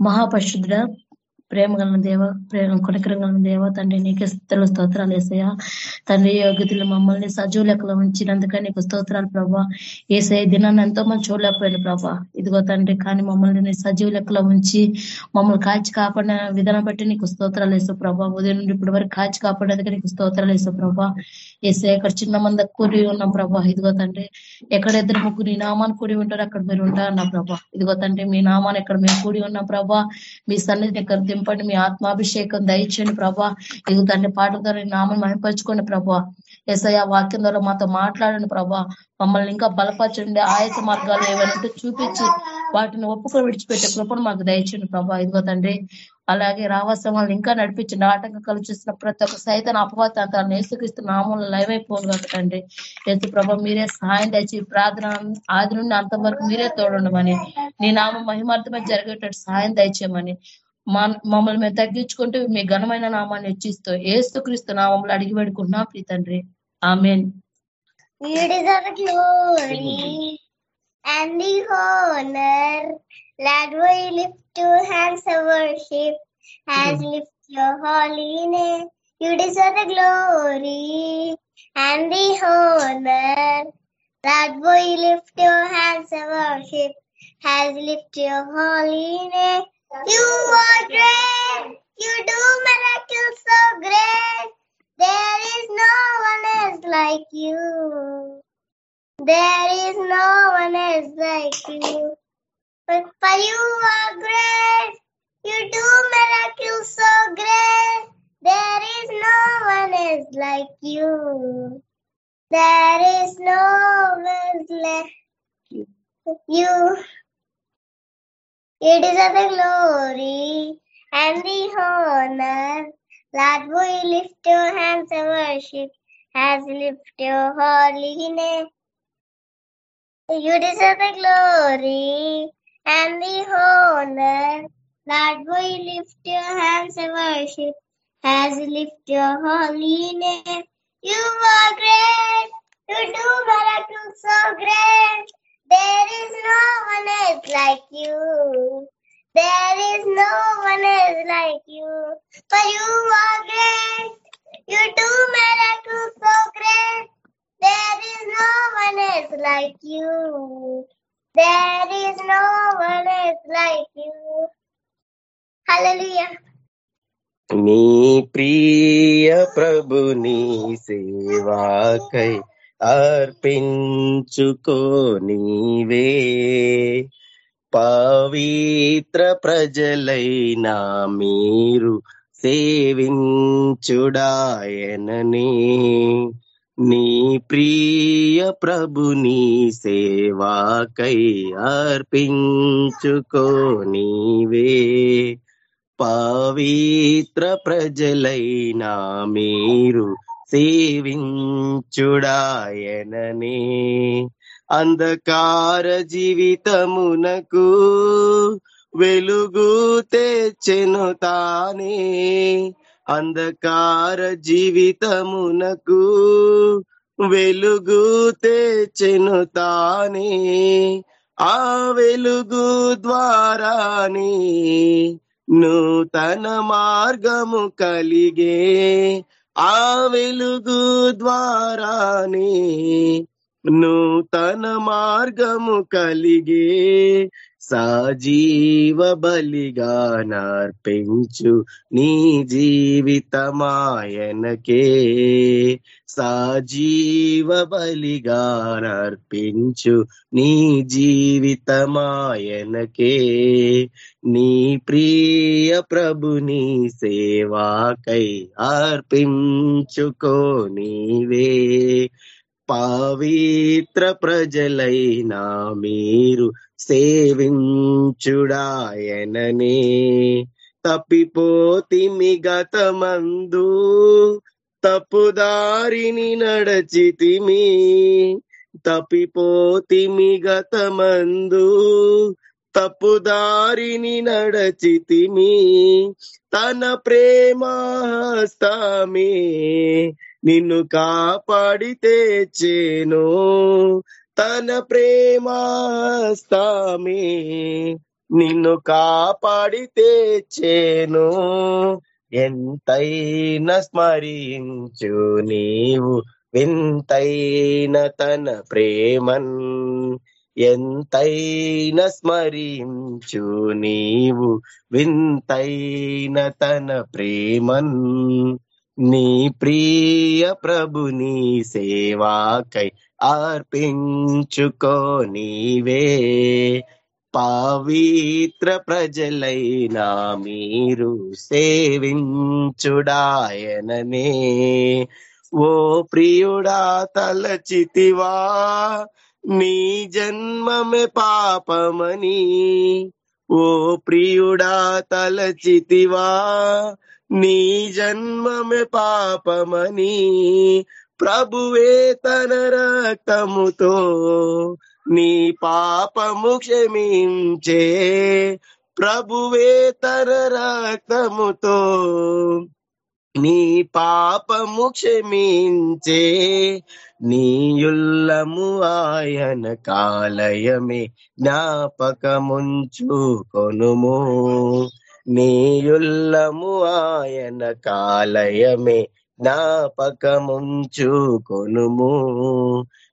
Mahabharata ప్రేమ గల దేవ ప్రేమ కొనకరం గల దేవ తండ్రి నీకే స్థితులు స్తోత్రాలు వేసాయా తండ్రి యోగ్యతలు మమ్మల్ని సజీవ లెక్కలో ఉంచినందుకని నీకు స్తోత్రాలు ప్రభా. ఏసే దినాన్ని ఎంతో మంది చూడలేకపోయాను ప్రభా. ఇదిగో తండ్రి కానీ మమ్మల్ని సజీవ లెక్కలో ఉంచి మమ్మల్ని కాచి కాపాడిన విధానం బట్టి నీకు స్తోత్రాలు వేసావు ప్రభా. ఉదయం నుండి ఇప్పటి వరకు కాచి కాపాడేందుకు నీకు స్తోత్రాలు వేసావు ప్రభా. ఏసే ఇక్కడ చిన్న మంది కూడి ఉన్నాం ప్రభా. ఇదిగో తండ్రి ఎక్కడ ఇద్దరు ముగ్గురు నీ నామాన్ని కూడి ఉంటారు అక్కడ మీరు ఉంటారు అన్న ప్రభా. ఇదిగో తండ్రి మీ నామాన్ని ఎక్కడ మేము కూడి ఉన్నాం ప్రభా. మీ సన్నిధిని ఎక్కడ నింపండి. మీ ఆత్మాభిషేకం దయచేయండి ప్రభా. ఇది తండ్రి పాటల ద్వారా నామం మహిపరచుకోండి ప్రభా. ఎస్ఐ వాక్యం ద్వారా మాతో మాట్లాడండి ప్రభా. మమ్మల్ని ఇంకా బలపరచండి. ఆయత మార్గాలు ఏమైనా చూపించి వాటిని ఒప్పుకొని విడిచిపెట్టే కృపను మాకు దయచేయండి ప్రభా. ఇదిగో తండ్రి అలాగే రావాల్సిన వాళ్ళని ఇంకా నడిపించండి ఆటంకాలు చూసిన ప్రతి ఒక్క సైతం అపవాతాంతాలను ఏసుక్రీస్తు నామంలో లైవైపోను తండ్రి. ఎత్తు ప్రభా మీరే సహాయం తెచ్చి ప్రార్థన ఆది నుండి అంతవరకు మీరే తోడుండమని నీ నామం మహిమార్థమే జరిగేటట్టు సహాయం దయచేయమని మమ్మల్ని మేము తగ్గించుకుంటూ మీ ఘనమైన నామాన్ని హెచ్చిస్తూ ఏస్తు క్రీస్తు నామంలో అడిగి పెడుకుంటున్నాం ప్రీ తండ్రి amen and the honor. Lord, we lift your hands of worship as lift your holy name. You deserve the glory and the honor. Lord, we lift your hands of worship as lift your holy name. You are great. You do miracles so great. There is no one else like you. There is no one else like you. But for you are great. You do miracles so great. There is no one else like you. There is no one else like you. It is the glory and the honor. Lord, we lift your hands and worship as lift your holy name. You deserve the glory and the honor. Lord, we lift your hands and worship as lift your holy name. You are great. You do miracles so great. There is no one else like you. There is no one else like you. For you are great. You do miracles so great. There is no one else like you. There is no one else like you. Hallelujah. నీ ప్రియ ప్రభుని సేవాకై అర్పించుకో నీవే. పవిత్ర ప్రజలైనా మీరు సేవించుడాయనని. నీ ప్రియ ప్రభుని సేవాకై అర్పించుకో నీవే. పవిత్ర ప్రజలైనా మీరు సేవించుడాయనని అంధకార జీవితమునకు వెలుగు తెచ్చెను తానే. అంధకార జీవితమునకు వెలుగు తెచ్చెను తానే. ఆ వెలుగు ద్వారానే నూతన మార్గము కలిగే ఆ వెలుగు ద్వారానే నూతన మార్గము కలిగే సజీవ బలిగా నర్పించు నీ జీవితమాయనకే. సజీవ బలిగా నర్పించు నీ జీవితమాయనకే. నీ ప్రియ ప్రభుని సేవాకై అర్పించుకో నీవే. పవిత్ర ప్రజలైనా మీరు సేవించుడాయననే. తప్పిపోతిమి గతమందు తప్పుదారిని నడచితిమి. తప్పిపోతిమి గతమందు తప్పుదారిని నడచితిమి. తన ప్రేమాస్తమే నిన్ను కాపాడి తెచ్చేను. తన ప్రేమాస్తమే నిన్ను కాపాడి తెచ్చేను ఎంతైనా స్మరించు నీవు వింతైన తన ప్రేమన్. ఎంతైనా స్మరించు నీవు వింతైన తన ప్రేమన్. నీ ప్రియ ప్రభుని సేవాకై అర్పించుకో నీవే. పవిత్ర ప్రజలైనా మీరు సేవించుడాయననే ఓ ప్రియుడా తలచితివా నీ జన్మమే పాపమని. ఓ ప్రియుడా తలచితివా నీ జన్మమే పాపమని. ప్రభువే తన రక్తముతో నీ పాపము క్షమించే. ప్రభువే తన రక్తముతో నీ పాపము క్షమించే. నీయుల్లము ఆయన కాలయమే జ్ఞాపకముంచుకొనుము. నీయుల్లము ఆయన కాలయమే జ్ఞాపకముంచుకొనుము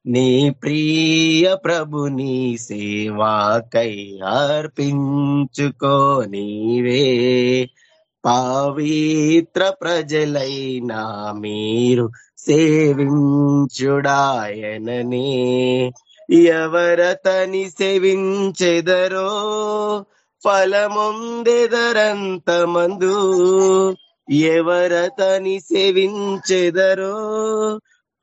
నీ ప్రియ ప్రభుని సేవాకై అర్పించుకో నీవే. పవిత్ర ప్రజలైనా మీరు సేవించుడాయననే. ఎవరతని సేవించెదరో ఫలముందెదరంత మందు ఎవరతని సేవించెదరో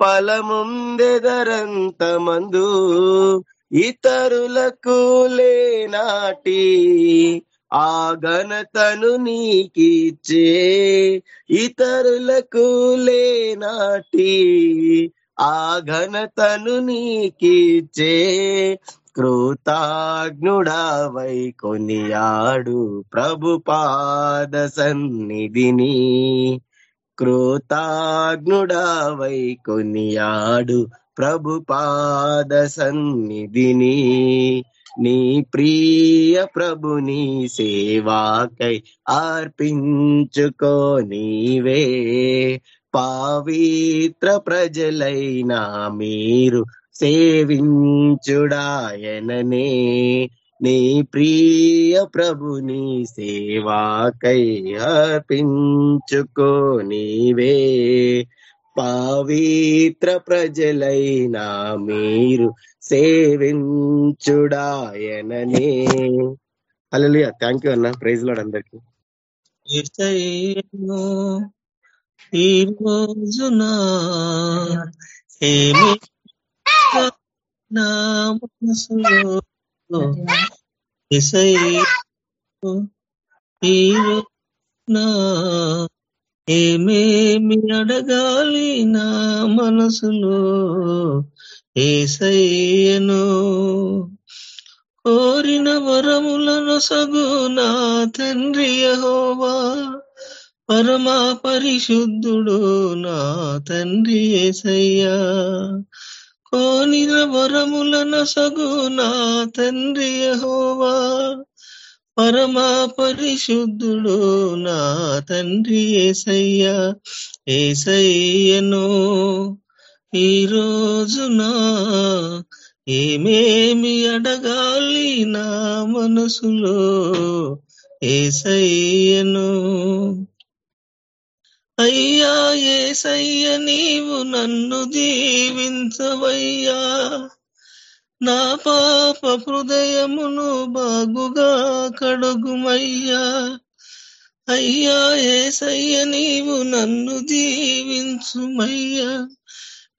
ఫలముందెదరంత మందు ఇతరులకు లేనాటి ఆ ఘనతను నీకిచ్చే ఇతరులకు లేనాటి ఆ ఘనతను నీకిచ్చే కృతాజ్ఞుడావై కొనియాడు ప్రభు పాద సన్నిధిని. కృతాజ్ఞుడావై కొనియాడు ప్రభు పాద సన్నిధిని. నీ ప్రియ ప్రభుని సేవాకై అర్పించుకో నీవే. పావిత్ర ప్రజలైనా మీరు సేవించుడాయననే. నీ ప్రియ ప్రభుని సేవాకై అర్పించుకో నీవే. పవిత్ర ప్రజలైనా మీరు సేవించుడాయననే. అల్లెలుయా థ్యాంక్ యూ అన్న. ప్రైజ్ లాడ్ అందరికి. ఈ రోజున ఏమి నా మనసులో యేసయ్యను ఏమేమి అడగాలి నా మనసులో? ఏసయ్యను కోరిన వరములను సగు నా తండ్రి యహోవా. పరమా పరిశుద్ధుడు నా తండ్రి ఏసయ్యా. కోనిన వరములన సగు నా తండ్రి యహోవా. పరమా పరిశుద్ధుడు నా తండ్రి ఏసయ్యా. ఏసయ్యను ఈ రోజున ఏమేమి అడగాలి నా మనసులో? ఏసయ్యను అయ్యా ఏసయ్య నీవు నన్ను దీవించవయ్యా నా పాప హృదయమును బాగుగా కడుగుమయ్యా. అయ్యా ఏసయ్య నీవు నన్ను దీవించుమయ్యా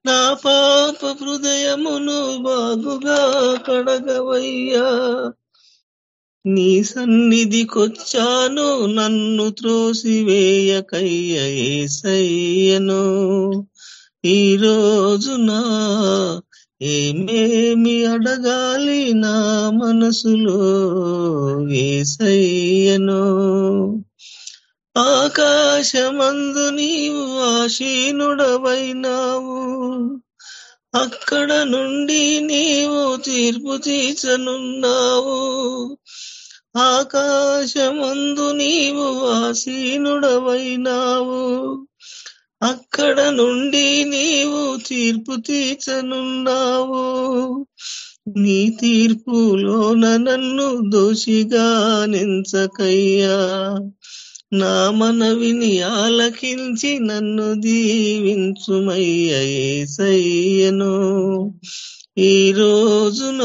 నా పాప హృదయమును బాగుగా కడగవయ్యా. నీ సన్నిధికొచ్చాను నన్ను త్రోసివేయకయ్య ఏసయ్యను. ఈ రోజునా ఏమేమి అడగాలి నా మనసులో ఏసయ్యను. ఆకాశమందు నీవు ఆశీనుడవైనావు. అక్కడ నుండి నీవు తీర్పు తీర్చనున్నావు. ఆకాశమందు నీవు వాసీనుడవైనావు. అక్కడ నుండి నీవు తీర్పు తీర్చనున్నావు. నీ తీర్పులోన నన్ను దోషిగా నించకయ్యా. నా మనవిని ఆలకించి నన్ను దీవించుమయ్యేసయ్యను ఈ రోజున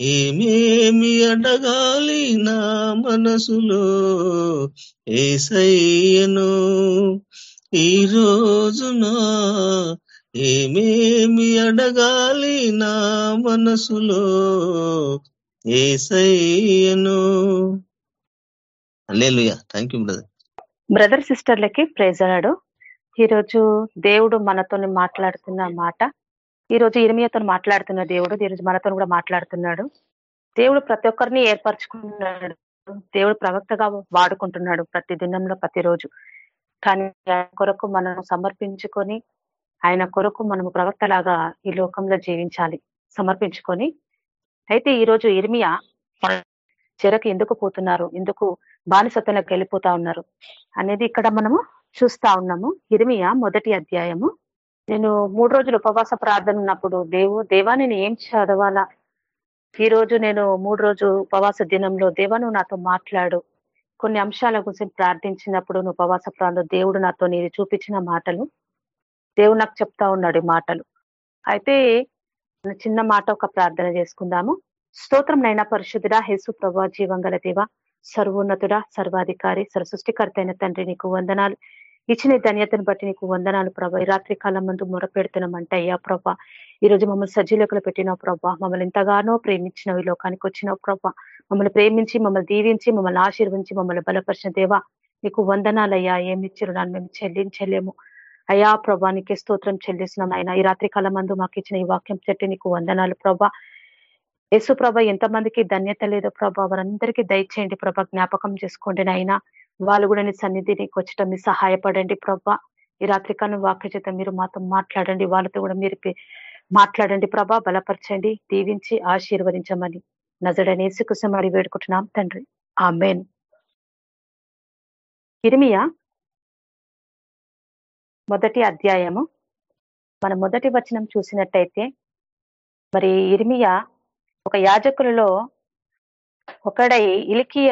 ఏమేమి అడగాలి నా మనసులో? ఏసయ్యను ఈ రోజున ఏమేమి అడగాలి నా మనసులో? ఏసయ్యను. అల్లేలుయా థ్యాంక్ యూ బ్రదర్ బ్రదర్ సిస్టర్లకి ప్రేజ్ అన్నాడు. ఈరోజు దేవుడు మనతోని మాట్లాడుతున్న మాట ఈరోజు ఇరిమియతో మాట్లాడుతున్న దేవుడు ఈరోజు మనతో కూడా మాట్లాడుతున్నాడు. దేవుడు ప్రతి ఒక్కరిని ఏర్పరచుకున్నాడు. దేవుడు ప్రవక్తగా వాడుకుంటున్నాడు ప్రతి దినంలో ప్రతిరోజు కానీ ఆయన కొరకు మనం సమర్పించుకొని ఆయన కొరకు మనము ప్రవక్తలాగా ఈ లోకంలో జీవించాలి. సమర్పించుకొని. అయితే ఈరోజు ఇర్మియా చెరకు ఎందుకు పోతున్నారు? ఎందుకు బానిసత్వంలోకి వెళ్ళిపోతా ఉన్నారు? అనేది ఇక్కడ మనము చూస్తా ఉన్నాము. ఇర్మియా మొదటి అధ్యాయము నేను మూడు రోజులు ఉపవాస ప్రార్థన ఉన్నప్పుడు దేవు దేవా నేను ఏం చదవాలా? ఈ రోజు నేను మూడు రోజు ఉపవాస దినంలో దేవా నువ్వు నాతో మాట్లాడు. కొన్ని అంశాల గురించి ప్రార్థించినప్పుడు నువ్వు ఉపవాస ప్రాంతం దేవుడు నాతో నేను చూపించిన మాటలు దేవుడు నాకు చెప్తా ఉన్నాడు మాటలు. అయితే చిన్న మాట ఒక ప్రార్థన చేసుకుందాము. స్తోత్రం నైనా పరిశుద్ధుడా హేసు ప్రభా జీవంగల దేవ సర్వోన్నతుడా సర్వాధికారి సరసృష్టికర్త అయిన తండ్రి నీకు వందనాలు. ఇచ్చిన ధన్యతను బట్టి నీకు వందనాలు ప్రభా. ఈ రాత్రి కాలం ముందు మొరపెడుతున్నామంటే అయ్యా ప్రభా. ఈ రోజు మమ్మల్ని సజీలకులు పెట్టినావు ప్రభా. మమ్మల్ని ఎంతగానో ప్రేమించినావు ఈ లోకానికి వచ్చినావు ప్రభా. మమ్మల్ని ప్రేమించి మమ్మల్ని దీవించి మమ్మల్ని ఆశీర్వించి మమ్మల్ని బలపరిచిన దేవా నీకు వందనాలయ్యా. ఏమిచ్చిరు నన్ను? మేము చెల్లించలేము. అయ్యా ప్రభా నీకే స్తోత్రం చెల్లిస్తున్నాం ఆయన ఈ రాత్రి కాలం మందు మాకు ఇచ్చిన ఈ వాక్యం చెట్టి నీకు వందనాలు ప్రభా. యేసు ప్రభ ఎంతమందికి ధన్యత లేదో ప్రభా. వారందరికీ దయచేయండి ప్రభా. జ్ఞాపకం చేసుకోండి నాయన. వాళ్ళు కూడా నీ సన్నిధి వచ్చటం మీరు సహాయపడండి ప్రభా. ఈ రాత్రికాలం వాక్య చేత మీరు మాతో మాట్లాడండి వాళ్ళతో కూడా మీరు మాట్లాడండి ప్రభా. బలపరచండి దీవించి ఆశీర్వదించమని. నజడనేసుకుసం మరి వేడుకుంటున్నాం తండ్రి. ఆ మెయిన్ ఇరిమియా మొదటి అధ్యాయము. మన మొదటి వచనం చూసినట్టయితే మరి ఇర్మియా ఒక యాజకులలో ఒకడై ఇలికియ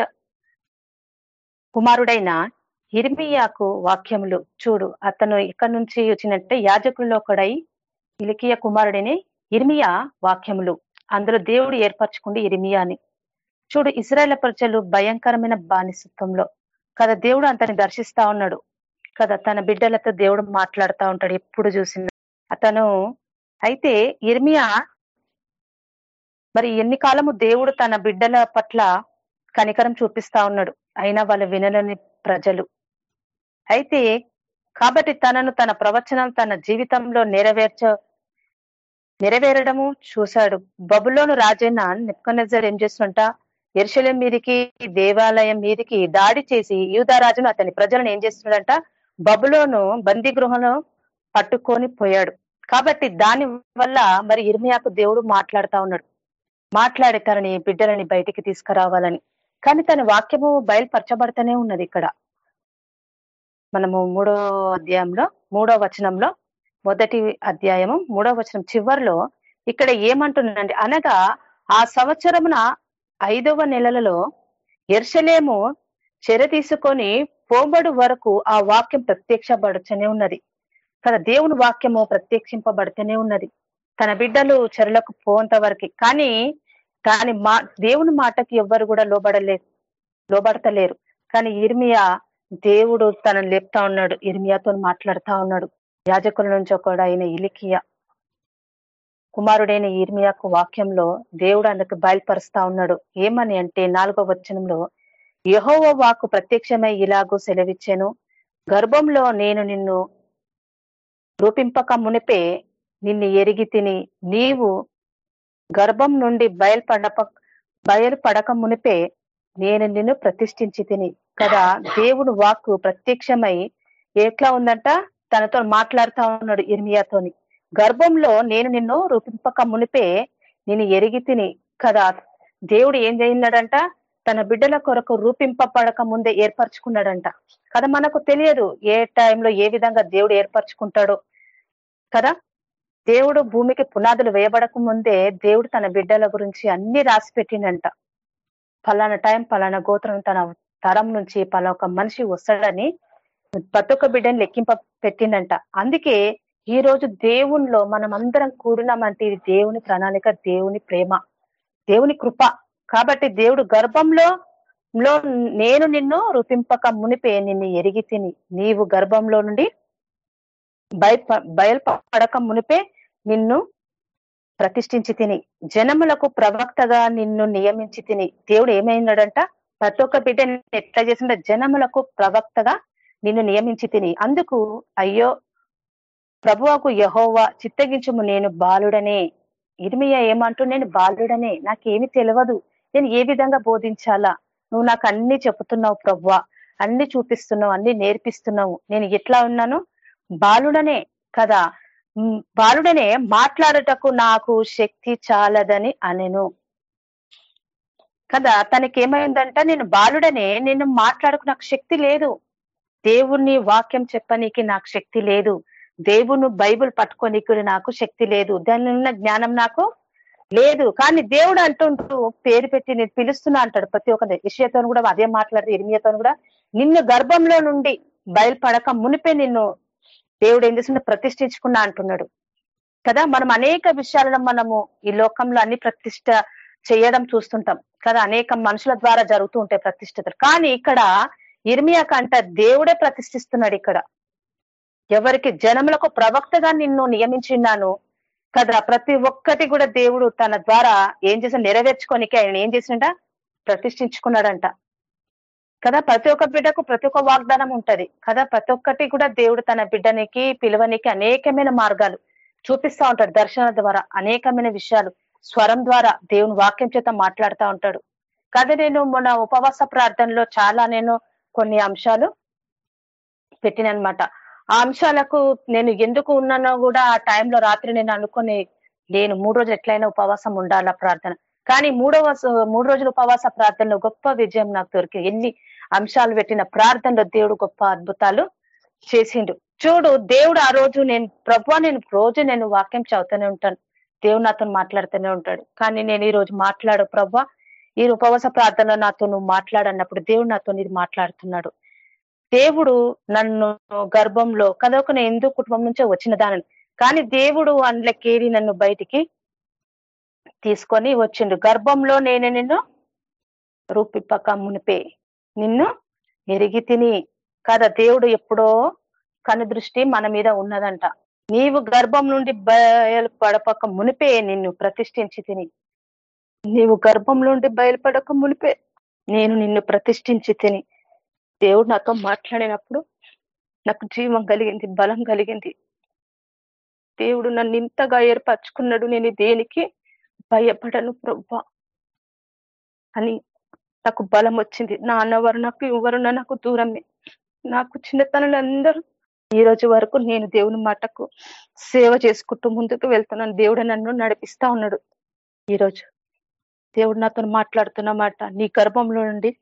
కుమారుడైన ఇర్మియాకు వాక్యములు. చూడు అతను ఇక్కడ నుంచి వచ్చినట్టే యాజకుల్లో ఒకడై ఇలికియ కుమారుడని ఇర్మియా వాక్యములు. అందులో దేవుడు ఏర్పరచుకుంది ఇర్మియాని చూడు ఇస్రాయల ప్రజలు భయంకరమైన బానిసత్వంలో. కదా దేవుడు అతన్ని దర్శిస్తా ఉన్నాడు. కదా తన బిడ్డలతో దేవుడు మాట్లాడుతూ ఉంటాడు ఎప్పుడు చూసిన. అతను అయితే ఇర్మియా మరి ఎన్ని కాలము దేవుడు తన బిడ్డల పట్ల కనికరం చూపిస్తా ఉన్నాడు. అయినా వాళ్ళు వినలేని ప్రజలు. అయితే కాబట్టి తనను తన ప్రవచనం తన జీవితంలో నెరవేర్చ నెరవేరడము చూశాడు. బబులోను రాజైన నిప్కనజర్ ఏం చేస్తుంట? ఎరుశలం మీదికి దేవాలయం మీదికి దాడి చేసి యూదరాజును అతని ప్రజలను ఏం చేస్తున్నాడంట? బబులోను బందీ గృహంలో పట్టుకొని పోయాడు. కాబట్టి దాని వల్ల మరి ఇర్మియాకు దేవుడు మాట్లాడుతా ఉన్నాడు. మాట్లాడి తనని బిడ్డలని బయటికి తీసుకురావాలని. కానీ తన వాక్యము బయలుపరచబడుతూనే ఉన్నది ఇక్కడ. మనము మూడో అధ్యాయంలో మూడో వచనంలో మొదటి అధ్యాయము మూడో వచనం చివరిలో ఇక్కడ ఏమంటున్నాడండి అనగా ఆ సంవత్సరమున ఐదవ నెలలలో ఎర్షలేము చెర తీసుకొని పోబడు వరకు ఆ వాక్యం ప్రత్యక్షపడుతూనే ఉన్నది. కదా దేవుని వాక్యము ప్రత్యక్షింపబడుతూనే ఉన్నది. తన బిడ్డలు చెరలకు పోంత వరకు. కానీ కానీ మా దేవుని మాటకి ఎవ్వరు కూడా లోబడలేరు లోబడతలేరు. కానీ ఇర్మియా దేవుడు తనను లేపుతా ఉన్నాడు ఇర్మియాతో మాట్లాడుతా ఉన్నాడు. యాజకుల నుంచి ఒకడు ఆయన ఇలికియా కుమారుడైన ఇర్మియాకు వాక్యంలో దేవుడు అందుకు బయలుపరుస్తా ఉన్నాడు. ఏమని అంటే నాలుగో వచనంలో యహోవ వాకు ప్రత్యక్షమై ఇలాగూ సెలవిచ్చాను. గర్భంలో నేను నిన్ను రూపింపక మునిపే నిన్ను ఎరిగి తిని నీవు గర్భం నుండి బయలుపడప బయలుపడక మునిపే నేను నిన్ను ప్రతిష్ఠించి తిని. కదా దేవుడు వాక్కు ప్రత్యక్షమై ఎట్లా ఉందంట? తనతో మాట్లాడుతా ఉన్నాడు ఇర్మియాతోని గర్భంలో నేను నిన్ను రూపింపక మునిపే నేను ఎరిగి తిని. కదా దేవుడు ఏం చేయినాడంట తన బిడ్డల కొరకు రూపింపబడక ముందే ఏర్పరచుకున్నాడంట. కదా మనకు తెలియదు ఏ టైంలో ఏ విధంగా దేవుడు ఏర్పరచుకుంటాడో. కదా దేవుడు భూమికి పునాదులు వేయబడక ముందే దేవుడు తన బిడ్డల గురించి అన్ని రాసి పెట్టిండంట. పలానా టైం పలానా గోత్రం తన తరం నుంచి పలా ఒక మనిషి వస్తాడని ప్రతి ఒక్క బిడ్డని లెక్కింప పెట్టిండంట. అందుకే ఈ రోజు దేవునిలో మనం అందరం కూడినామంటే ఇది దేవుని ప్రణాళిక దేవుని ప్రేమ దేవుని కృప. కాబట్టి దేవుడు గర్భంలో లో నేను నిన్ను రూపింపక మునిపే నిన్ను ఎరిగి తిని నీవు గర్భంలో నుండి బయ బయల్పడక మునిపే నిన్ను ప్రతిష్ఠించి తిని జనములకు ప్రవక్తగా నిన్ను నియమించి తిని దేవుడు ఏమైనాడంట? ప్రతి ఒక్క బిడ్డ ఎట్లా చేసిండ? జనములకు ప్రవక్తగా నిన్ను నియమించి తిని. అందుకు అయ్యో ప్రభువకు యహోవా చిత్తగించుము నేను బాలుడనే. ఇర్మియా ఏమంటూ నేను బాలుడనే. నాకేమి తెలియదు నేను ఏ విధంగా బోధించాలా? నువ్వు నాకు అన్ని చెబుతున్నావు ప్రభువా. అన్ని చూపిస్తున్నావు అన్ని నేర్పిస్తున్నావు. నేను ఎట్లా ఉన్నాను? బాలుడనే కదా. బాలుడనే మాట్లాడుటకు నాకు శక్తి చాలదని అనెను. కదా తనకి ఏమైందంట నేను బాలుడనే నేను మాట్లాడకు నాకు శక్తి లేదు. దేవుణ్ణి వాక్యం చెప్పనీకి నాకు శక్తి లేదు. దేవుని బైబుల్ పట్టుకోనీకి నాకు శక్తి లేదు. దాని ఉన్న జ్ఞానం నాకు లేదు. కానీ దేవుడు అంటుంటూ పేరు పెట్టి నేను పిలుస్తున్నా అంటాడు ప్రతి ఒక్క ఇషయతో కూడా అదే మాట్లాడుతూ ఇర్మియతో కూడా. నిన్ను గర్భంలో నుండి బయలుపడక మునిపే నిన్ను దేవుడు ఏం చేస్తున్నా ప్రతిష్ఠించుకున్నా అంటున్నాడు. కదా మనం అనేక విషయాలను మనము ఈ లోకంలో అన్ని ప్రతిష్ట చేయడం చూస్తుంటాం. కదా అనేక మనుషుల ద్వారా జరుగుతూ ఉంటాయి ప్రతిష్టతలు కానీ ఇక్కడ ఇర్మియా కంట దేవుడే ప్రతిష్ఠిస్తున్నాడు ఇక్కడ. ఎవరికి? జనములకు ప్రవక్తగా నిన్ను నియమించిన్నాను కదా ప్రతి ఒక్కటి కూడా దేవుడు తన ద్వారా ఏం చేసిన నెరవేర్చుకోనికి ఆయన ఏం చేసిండ ప్రతిష్ఠించుకున్నాడంట. కదా? ప్రతి ఒక్క బిడ్డకు ప్రతి ఒక్క వాగ్దానం ఉంటది. కదా? ప్రతి ఒక్కటి కూడా దేవుడు తన బిడ్డనికి పిలువనికి అనేకమైన మార్గాలు చూపిస్తా ఉంటాడు. దర్శన ద్వారా అనేకమైన విషయాలు స్వరం ద్వారా దేవుని వాక్యం చేత మాట్లాడుతూ ఉంటాడు. కదా నేను మొన్న ఉపవాస ప్రార్థనలో చాలా నేను కొన్ని అంశాలు పెట్టినమాట ఆ అంశాలకు నేను ఎందుకు ఉన్నానో కూడా ఆ టైంలో రాత్రి నేను అనుకుని నేను మూడు రోజులు ఎట్లయినా ఉపవాసం ఉండాలా ప్రార్థన. కానీ మూడవ మూడు రోజుల ఉపవాస ప్రార్థనలో గొప్ప విజయం నాకు దొరికి ఎన్ని అంశాలు పెట్టిన ప్రార్థనలో దేవుడు గొప్ప అద్భుతాలు చేసిండు. చూడు దేవుడు ఆ రోజు నేను ప్రభు నేను రోజు నేను వాక్యం చదువుతూనే ఉంటాను. దేవుడు నాతో మాట్లాడుతూనే ఉంటాడు. కానీ నేను ఈ రోజు మాట్లాడు ప్రభు ఈ ఉపవాస ప్రార్థనలో నాతో నువ్వు మాట్లాడన్నప్పుడు దేవుడు నాతో ఇది మాట్లాడుతున్నాడు. దేవుడు నన్ను గర్భంలో కదొక నేను కుటుంబం నుంచే వచ్చిన దానిని. కానీ దేవుడు అందులోకేరి నన్ను బయటికి తీసుకొని వచ్చిండు. గర్భంలో నేను నిన్ను రూపిప్పక మునిపే. నిన్ను ఎరిగి తిని. కదా దేవుడు ఎప్పుడో కను దృష్టి మన మీద ఉన్నదంట. నీవు గర్భం నుండి బయలుపడపక మునిపే నిన్ను ప్రతిష్ఠించి తిని. నీవు గర్భం నుండి బయలుపడక మునిపే. నేను నిన్ను ప్రతిష్ఠించి తిని. దేవుడు నాతో మాట్లాడినప్పుడు నాకు జీవం కలిగింది బలం కలిగింది. దేవుడు నన్ను ఇంతగా ఏర్పరచుకున్నాడు. నేను దేనికి భయపడను ప్రభా. అని నాకు బలం వచ్చింది. నా అన్నవారు నాకు ఎవరు నాకు దూరమే. నాకు చిన్నతనులు అందరూ ఈ రోజు వరకు నేను దేవుని మాటకు సేవ చేసుకుంటూ ముందుకు వెళ్తున్నాను. దేవుడు నన్ను నడిపిస్తా ఉన్నాడు. ఈ రోజు దేవుడు నాతో మాట్లాడుతున్న మాట నీ గర్భంలో నుండి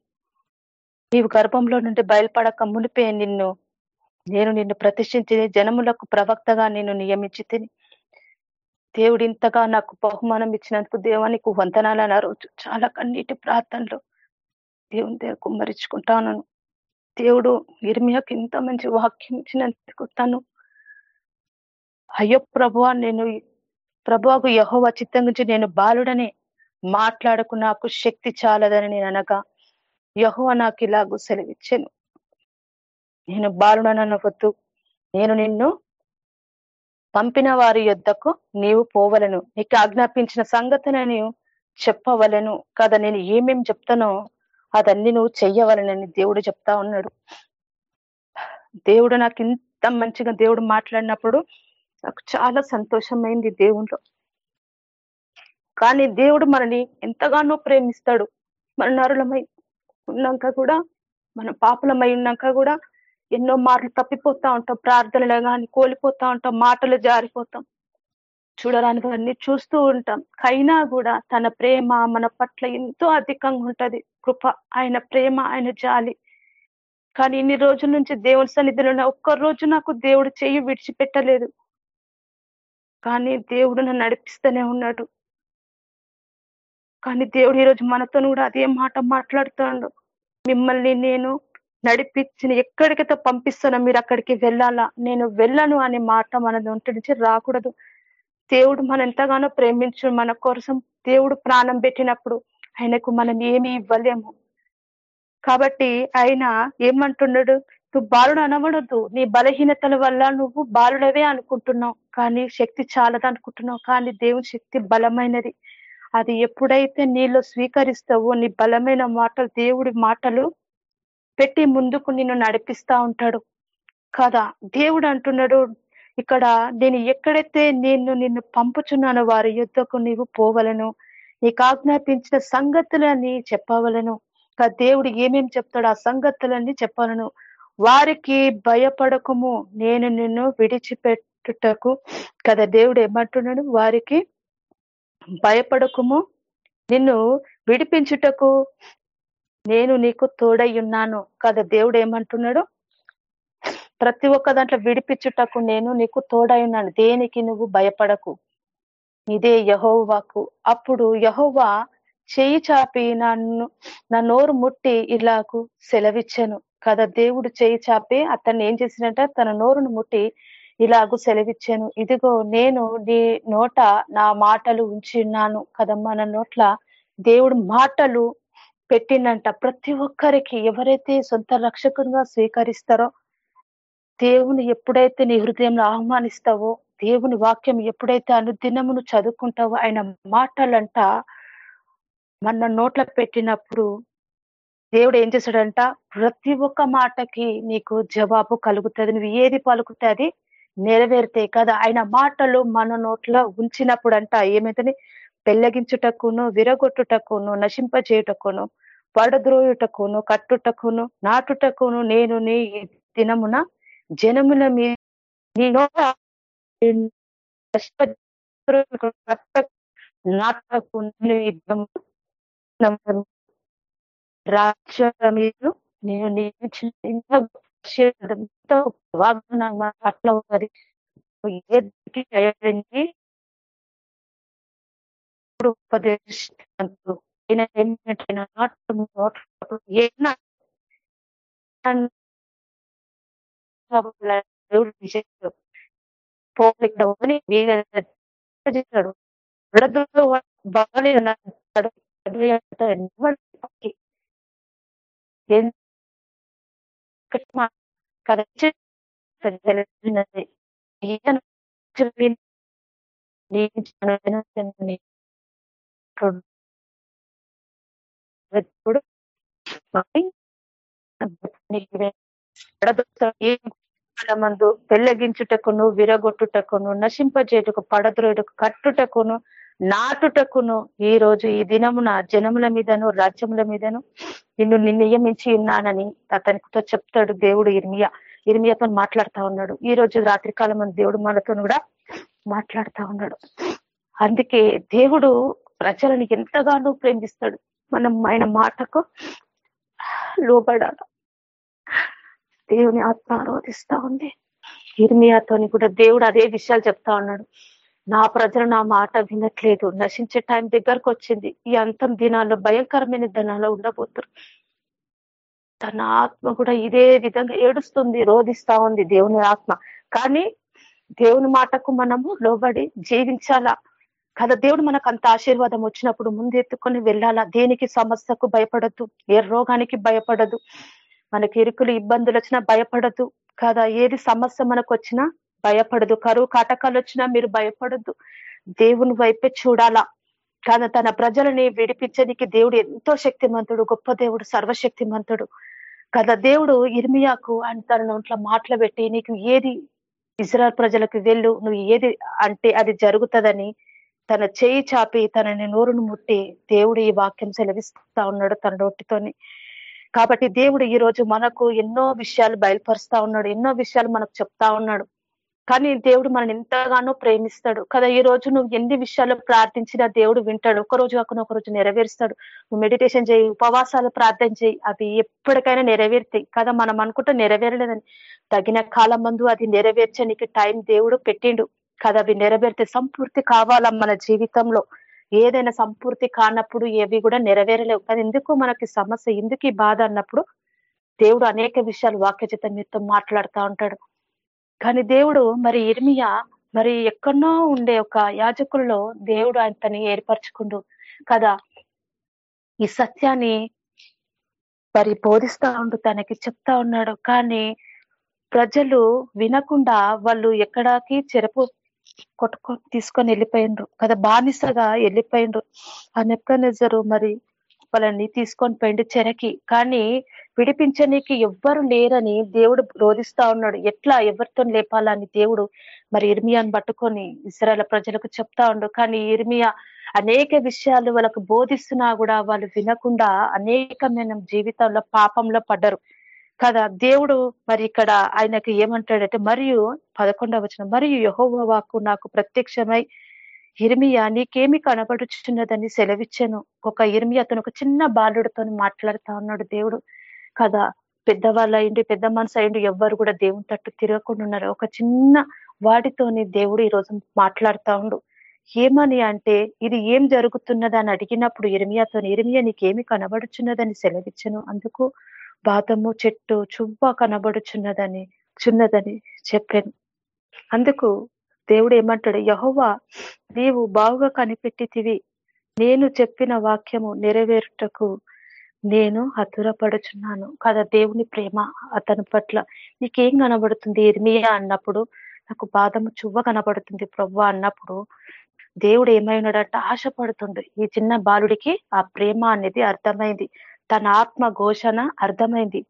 నీవు గర్భంలో నుండి బయలుపడక మునిపే నిన్ను. నేను నిన్ను ప్రతిష్ఠించి జనములకు ప్రవక్తగా నేను నియమించి తిని దేవుడు ఇంతగా నాకు బహుమానం ఇచ్చినందుకు దేవానికి వందనాలు ఆ రోజు చాలా కన్నీటి ప్రార్థనలు దేవుని దగ్గర కుమ్మరించుకుంటాను దేవుడు ఇర్మియాకి ఇంత మంచి వాక్యం ఇచ్చినందుకు తను అయ్యో ప్రభువా నేను ప్రభువాకు యహోవ చిత్తం గురించి నేను బాలుడని మాట్లాడకు నాకు శక్తి చాలదని నేను అనగా యహోవ నాకు ఇలాగూ సెలవిచ్చాను. నేను బాలుడనవద్దు నేను నిన్ను పంపిన వారి యొద్దకు నీవు పోవలను. నీకు ఆజ్ఞాపించిన సంగతిని చెప్పవలను. కదా నేను ఏమేం చెప్తానో అదన్నీ నువ్వు చెయ్యవలనని దేవుడు చెప్తా ఉన్నాడు. దేవుడు నాకు ఇంత మంచిగా దేవుడు మాట్లాడినప్పుడు నాకు చాలా సంతోషమైంది దేవుడు కానీ దేవుడు మనని ఎంతగానో ప్రేమిస్తాడు. మన నరులమై ఉన్నాక కూడా మన పాపలమై ఉన్నాక కూడా ఎన్నో మార్లు తప్పిపోతా ఉంటాం ప్రార్థనలో కానీ కోల్పోతా ఉంటాం మాటలు జారిపోతాం. చూడరానివన్నీ చూస్తూ ఉంటాం. అయినా కూడా తన ప్రేమ మన పట్ల ఎంతో అధికంగా ఉంటది. కృప ఆయన ప్రేమ ఆయన జాలి. కానీ ఇన్ని రోజుల నుంచి దేవుని సన్నిధిలో ఉన్న ఒక్క రోజు నాకు దేవుడు చెయ్యి విడిచిపెట్టలేదు. కానీ దేవుడు నన్ను నడిపిస్తూనే ఉన్నాడు. కానీ దేవుడు ఈరోజు మనతో కూడా అదే మాట మాట్లాడుతున్నాడు మిమ్మల్ని నేను నడిపించిన ఎక్కడికైతే పంపిస్తున్నా మీరు అక్కడికి వెళ్ళాలా? నేను వెళ్ళను అనే మాట మన ఒంటి నుంచి రాకూడదు. దేవుడు మనం ఎంతగానో ప్రేమించు మన కోసం దేవుడు ప్రాణం పెట్టినప్పుడు ఆయనకు మనం ఏమి ఇవ్వలేము. కాబట్టి ఆయన ఏమంటున్నాడు? నువ్వు బాలుడు అనబడద్దు. నీ బలహీనతల వల్ల నువ్వు బాలుడవే అనుకుంటున్నావు. కానీ శక్తి చాలదు అనుకుంటున్నావు కానీ దేవుని శక్తి బలమైనది. అది ఎప్పుడైతే నీలో స్వీకరిస్తావో నీ బలమైన మాటలు దేవుడి మాటలు పెట్టి ముందుకు నిన్ను నడిపిస్తా ఉంటాడు. కదా దేవుడు అంటున్నాడు ఇక్కడ నేను ఎక్కడైతే నేను నిన్ను పంపుచున్నానో వారి యుద్ధకు నీవు పోవలను నీకు ఆజ్ఞాపించిన సంగతులని చెప్పవలను. దేవుడు ఏమేం చెప్తాడు ఆ సంగతులన్నీ చెప్పాలను వారికి భయపడకము నేను నిన్ను విడిచిపెట్టుటకు. కదా దేవుడు ఏమంటున్నాడు వారికి భయపడకము నిన్ను విడిపించుటకు. నేను నీకు తోడై ఉన్నాను కదా దేవుడు ఏమంటున్నాడు? ప్రతి ఒక్క దాంట్లో విడిపించుటకు నేను నీకు తోడై ఉన్నాను దేనికి నువ్వు భయపడకు? ఇదే యహోవాకు. అప్పుడు యహోవా చేయి చాపి నన్ను నా నోరు ముట్టి ఇలాగు సెలవిచ్చాను. కదా దేవుడు చేయి చాపి అతన్ని ఏం చేసినట్ట తన నోరును ముట్టి ఇలాగు సెలవిచ్చాను. ఇదిగో నేను నీ నోట నా మాటలు ఉంచి ఉన్నాను కదా మన నోట్ల దేవుడు మాటలు పెట్టిండంట ప్రతి ఒక్కరికి ఎవరైతే సొంత రక్షకునిగా స్వీకరిస్తారో దేవుని ఎప్పుడైతే నీ హృదయంలో ఆహ్వానిస్తావో దేవుని వాక్యం ఎప్పుడైతే అనుదినమును చదువుకుంటావో ఆయన మాటలంట మన నోట్ల పెట్టినప్పుడు దేవుడు ఏం చేశాడంట? ప్రతి ఒక్క మాటకి నీకు జవాబు కలుగుతుంది. నువ్వు ఏది పలుకుతే అది నెరవేరుతాయి కదా. ఆయన మాటలు మన నోట్లో ఉంచినప్పుడు అంట ఏమైతుంది? పెళ్ళగించుటకును విరగొట్టుటకును నశింపజేయుటకును పడద్రోయుటకును కట్టుటకును నాటుటకును నేను నీ దినమున జనముల మీ నీ నాటకు నేను అట్లా ఉన్నది ఎప్పుడు ఇప్పుడు ఉపదేశించినందుకు దేవుడు విశేషం పోలికని చేశాడు బాగానే ఇప్పుడు మందు పెళ్ళగించుటకును విరగొట్టుటకును నశింపజేటుకు పడద్రోయుటకు కట్టుటకును నాటుటకును ఈ రోజు ఈ దినమున జనముల మీదను రాజ్యముల మీదను నిన్ను నియమించి ఉన్నానని అతనితో చెప్తాడు దేవుడు ఇర్మియా ఇర్మియాతో మాట్లాడుతా ఉన్నాడు. ఈ రోజు రాత్రికాలం దేవుడు మనతో కూడా మాట్లాడుతా ఉన్నాడు. అందుకే దేవుడు ప్రజలను ఎంతగానో ప్రేమిస్తాడు. మనం ఆయన మాటకు లోబడాల. దేవుని ఆత్మ ఆరోధిస్తా ఉంది. ఇర్మియాతోని కూడా దేవుడు అదే విషయాలు చెప్తా ఉన్నాడు. నా ప్రజలు నా మాట వినట్లేదు. నశించే టైం దగ్గరకు వచ్చింది. ఈ అంతం దినాల్లో భయంకరమైన దినాల్లో ఉండబోతురు. తన ఆత్మ కూడా ఇదే విధంగా ఏడుస్తుంది రోధిస్తా ఉంది దేవుని ఆత్మ. కానీ దేవుని మాటకు మనము లోబడి జీవించాలా? కదా దేవుడు మనకు అంత ఆశీర్వాదం వచ్చినప్పుడు ముందెత్తుకొని వెళ్ళాలా? దేనికి సమస్యకు భయపడద్దు? ఏ రోగానికి భయపడదు మనకి ఇరుకులు ఇబ్బందులు వచ్చినా భయపడదు కదా ఏది సమస్య మనకు వచ్చినా భయపడదు. కరువు కాటకాలు వచ్చినా మీరు భయపడద్దు. దేవుని వైపే చూడాలా? కాదా తన ప్రజలని విడిపించడానికి దేవుడు ఎంతో శక్తిమంతుడు గొప్ప దేవుడు సర్వశక్తిమంతుడు. కదా దేవుడు ఇర్మియాకు అని తన నోట్లో మాటలు పెట్టి నీకు ఏది ఇజ్రాయల్ ప్రజలకు వెళ్ళు నువ్వు ఏది అంటే అది జరుగుతుందని తన చేయి చాపి తనని నోరును ముట్టి దేవుడు ఈ వాక్యం సెలవిస్తా ఉన్నాడు తన నోటితోని కాబట్టి దేవుడు ఈ రోజు మనకు ఎన్నో విషయాలు బయలుపరుస్తా ఉన్నాడు ఎన్నో విషయాలు మనకు చెప్తా ఉన్నాడు. కానీ దేవుడు మనని ఎంతగానో ప్రేమిస్తాడు. కదా ఈ రోజు నువ్వు ఎన్ని విషయాలు ప్రార్థించినా దేవుడు వింటాడు. ఒక రోజు కాకుండా ఒక రోజు నెరవేరుస్తాడు. నువ్వు మెడిటేషన్ చేయి ఉపవాసాలు ప్రార్థన చేయి అవి ఎప్పటికైనా నెరవేరుతాయి. కదా మనం అనుకుంటే నెరవేరలేదని. తగిన కాలం మందు అది నెరవేర్చడానికి టైం దేవుడు పెట్టిండు. కదా అవి నెరవేరితే సంపూర్తి కావాలా మన జీవితంలో. ఏదైనా సంపూర్తి కానప్పుడు ఏవి కూడా నెరవేరలేవు. కానీ ఎందుకు మనకి సమస్య ఎందుకు బాధ అన్నప్పుడు దేవుడు అనేక విషయాలు వాక్యచిత మీతో మాట్లాడుతూ ఉంటాడు. కానీ దేవుడు మరి ఇర్మియా మరి ఎక్కడనో ఉండే ఒక యాజకుల్లో దేవుడు ఆయనని ఏర్పరచుకుండు. కదా? ఈ సత్యాన్ని మరి బోధిస్తా ఉండు తనకి చెప్తా ఉన్నాడు. కానీ ప్రజలు వినకుండా వాళ్ళు ఎక్కడాకి చెరపు కొట్టుకొని తీసుకొని వెళ్ళిపోయిండ్రు. కదా బానిసగా వెళ్ళిపోయిండ్రు. ఆ నెక్కనెజరు మరి వాళ్ళని తీసుకొని పోయిండు చెరకి. కానీ విడిపించనీకి ఎవ్వరు లేరని దేవుడు రోధిస్తా ఉన్నాడు. ఎట్లా ఎవరితో లేపాలని దేవుడు మరి ఇర్మియాని పట్టుకొని ఇస్రాయల్ ప్రజలకు చెప్తా ఉండు. కానీ ఇర్మియా అనేక విషయాలు వాళ్ళకు బోధిస్తున్నా కూడా వాళ్ళు వినకుండా అనేకమైన జీవితంలో పాపంలో పడ్డరు. కదా దేవుడు మరి ఇక్కడ ఆయనకి ఏమంటాడంటే మరియు పదకొండవ వచ్చిన మరియు యహోవాకు నాకు ప్రత్యక్షమై ఇర్మియా నీకేమి కనబడుచున్నదని సెలవిచ్చాను. ఒక ఇర్మియా అతను ఒక చిన్న బాలుడితో మాట్లాడుతా ఉన్నాడు దేవుడు కదా. పెద్దవాళ్ళు అయింది పెద్ద మనసు అయింది ఎవ్వరు కూడా దేవుని తట్టు తిరగకుండా ఉన్నారు. ఒక చిన్న వాడితోని దేవుడు ఈ రోజు మాట్లాడుతా ఉండు. ఏమని అంటే ఇది ఏం జరుగుతున్నదని అడిగినప్పుడు ఇరిమియాతో ఇరిమియా నీకేమి కనబడుచున్నదని సెలవిచ్చను. అందుకు బాదము చెట్టు చువ్వ కనబడుచున్నదని చున్నదని చెప్పాను. అందుకు దేవుడు ఏమంటాడు యహోవా నీవు బావుగా కనిపెట్టితివి. నేను చెప్పిన వాక్యము నెరవేరుటకు నేను హతురపడుచున్నాను. కదా దేవుని ప్రేమ అతని పట్ల. నీకేం కనబడుతుంది? ఇర్మియా అన్నప్పుడు నాకు బాదము చువ్వ కనబడుతుంది ప్రవ్వ అన్నప్పుడు దేవుడు ఏమైనాడంటే ఆశపడుతుండు. ఈ చిన్న బాలుడికి ఆ ప్రేమ అనేది అర్థమైంది. తన ఆత్మ ఘోషణ అర్థమైంది.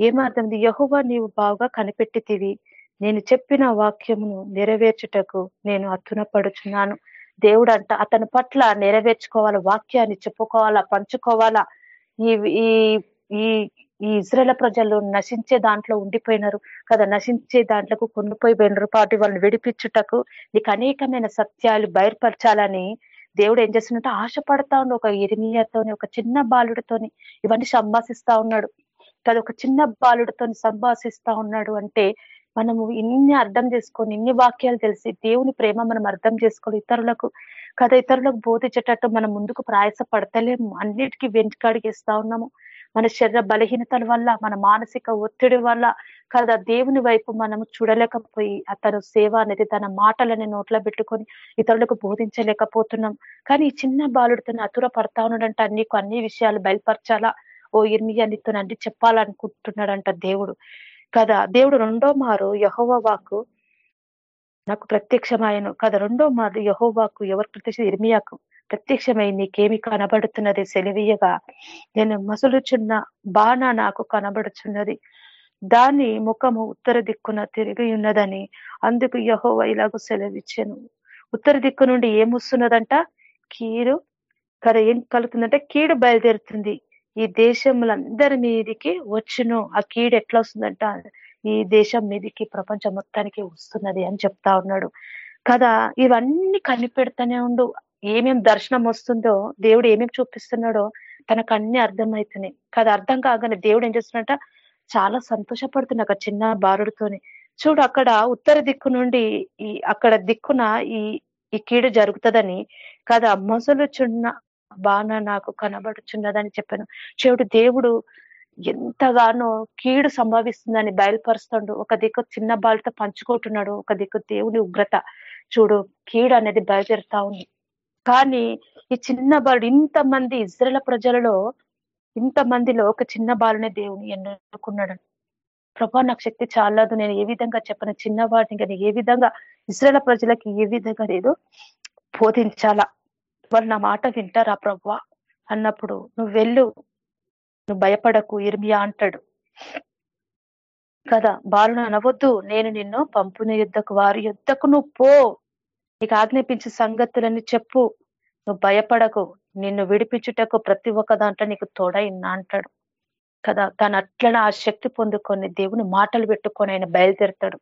ఏమర్థమైంది? యహువ నీవు బాగా కనిపెట్టితివి. నేను చెప్పిన వాక్యమును నెరవేర్చుటకు నేను అత్తునపడుచున్నాను. దేవుడు అంట అతని పట్ల నెరవేర్చుకోవాలా? వాక్యాన్ని చెప్పుకోవాలా? పంచుకోవాలా? ఈ ఈ ఈ ఈ ఇజ్రాయల ప్రజలు నశించే దాంట్లో ఉండిపోయినారు కదా? నశించే దాంట్లకు కొనుపోయిపోయినారు. పాటి వాళ్ళని విడిపించుటకు నీకు అనేకమైన సత్యాలు బయలుపరచాలని దేవుడు ఏం చేస్తున్నట్టు ఆశపడతా ఉండు. ఒక ఇరిమియాతోని ఒక చిన్న బాలుడితోని ఇవన్నీ సంభాషిస్తా ఉన్నాడు. కదా ఒక చిన్న బాలుడితోని సంభాషిస్తా ఉన్నాడు అంటే మనము ఇన్ని అర్థం చేసుకొని ఇన్ని వాక్యాలు తెలిసి దేవుని ప్రేమ మనం అర్థం చేసుకోవాలి ఇతరులకు. కదా ఇతరులకు బోధించేటట్టు మనం ముందుకు ప్రయాస పడతలేము అన్నిటికీ వెంటకాడిగిస్తా ఉన్నాము. మన శరీర బలహీనతల వల్ల మన మానసిక ఒత్తిడి వల్ల కదా దేవుని వైపు మనము చూడలేకపోయి అతను సేవ అనేది తన మాటలని నోట్లో పెట్టుకొని ఇతరులకు బోధించలేకపోతున్నాం. కానీ ఈ చిన్న బాలుడితో అతుర పడతా ఉన్నాడంట నీకు అన్ని విషయాలు బయలుపరచాలా? ఓ ఇర్మియా నీతో అన్ని చెప్పాలనుకుంటున్నాడంట దేవుడు. కదా దేవుడు రెండో మారు యహోవ వాకు నాకు ప్రత్యక్షమాయను. కదా రెండో మారు యహోవాకు ఎవరు ప్రత్యక్ష? ఇర్మియాకు ప్రత్యక్షమై నీకేమి కనబడుతున్నది సెలివియగా నేను మసులుచున్న బాణ నాకు కనబడుచున్నది. దాని ముఖము ఉత్తర దిక్కున తిరిగి ఉన్నదని అందుకు యహోవ ఇలాగ సెలవిచ్చాను. ఉత్తర దిక్కు నుండి ఏమొస్తున్నదంట కీడు కదా ఏం కలుగుతుందంటే కీడు బయలుదేరుతుంది. ఈ దేశములందరి మీదికి వచ్చును. ఆ కీడు ఎట్లా వస్తుందంట? ఈ దేశం మీదికి ప్రపంచం మొత్తానికి వస్తున్నది అని చెప్తా ఉన్నాడు. కదా ఇవన్నీ కనిపెడతానే ఉండు. ఏమేం దర్శనం వస్తుందో దేవుడు ఏమేమి చూపిస్తున్నాడో తనకు అన్ని అర్థమవుతున్నాయి కదా అర్థం కాగానే దేవుడు ఏం చేస్తున్నట్ట చాలా సంతోషపడుతున్నా అక్కడ చిన్న బారుడితోని చూడు అక్కడ ఉత్తర దిక్కు నుండి ఈ అక్కడ దిక్కున ఈ ఈ కీడు జరుగుతుందని. కదా మొసలు చున్న బాణ నాకు కనబడుచున్నదని చెప్పాను. చెడు దేవుడు ఎంతగానో కీడు సంభవిస్తుందని బయలుపరుస్తుండు. ఒక దిక్కు చిన్న బాలితో పంచుకుంటున్నాడు ఒక దిక్కు దేవుని ఉగ్రత. చూడు కీడు అనేది బయలుదేరుతా ఉంది. కానీ ఈ చిన్న బాలుడు ఇంతమంది ఇజ్రాయల ప్రజలలో ఇంతమందిలో ఒక చిన్న బాలునే దేవుని ఎన్నుకున్నాడు. ప్రభా నాకు శక్తి చాలదు. నేను ఏ విధంగా చెప్పను? చిన్నవాడిని కానీ ఏ విధంగా ఇస్రాయల ప్రజలకి ఏ విధంగా లేదు బోధించాలా? వాళ్ళు నా మాట వింటారా ప్రభా? అన్నప్పుడు నువ్వు వెళ్ళు. నువ్వు భయపడకు ఇర్మియా అంటాడు. కదా బాలును అనవద్దు. నేను నిన్ను పంపుని యుద్ధకు వారి యుద్ధకు నువ్వు పో. నీకు ఆజ్ఞాపించే సంగతులని చెప్పు. నువ్వు భయపడకు. నిన్ను విడిపించుటకు ప్రతి ఒక్క దాంట్లో నీకు తోడైనా అంటాడు. కదా తను అట్లనే ఆ శక్తి పొందుకొని దేవుని మాటలు పెట్టుకొని ఆయన బయలుదేరుతాడు.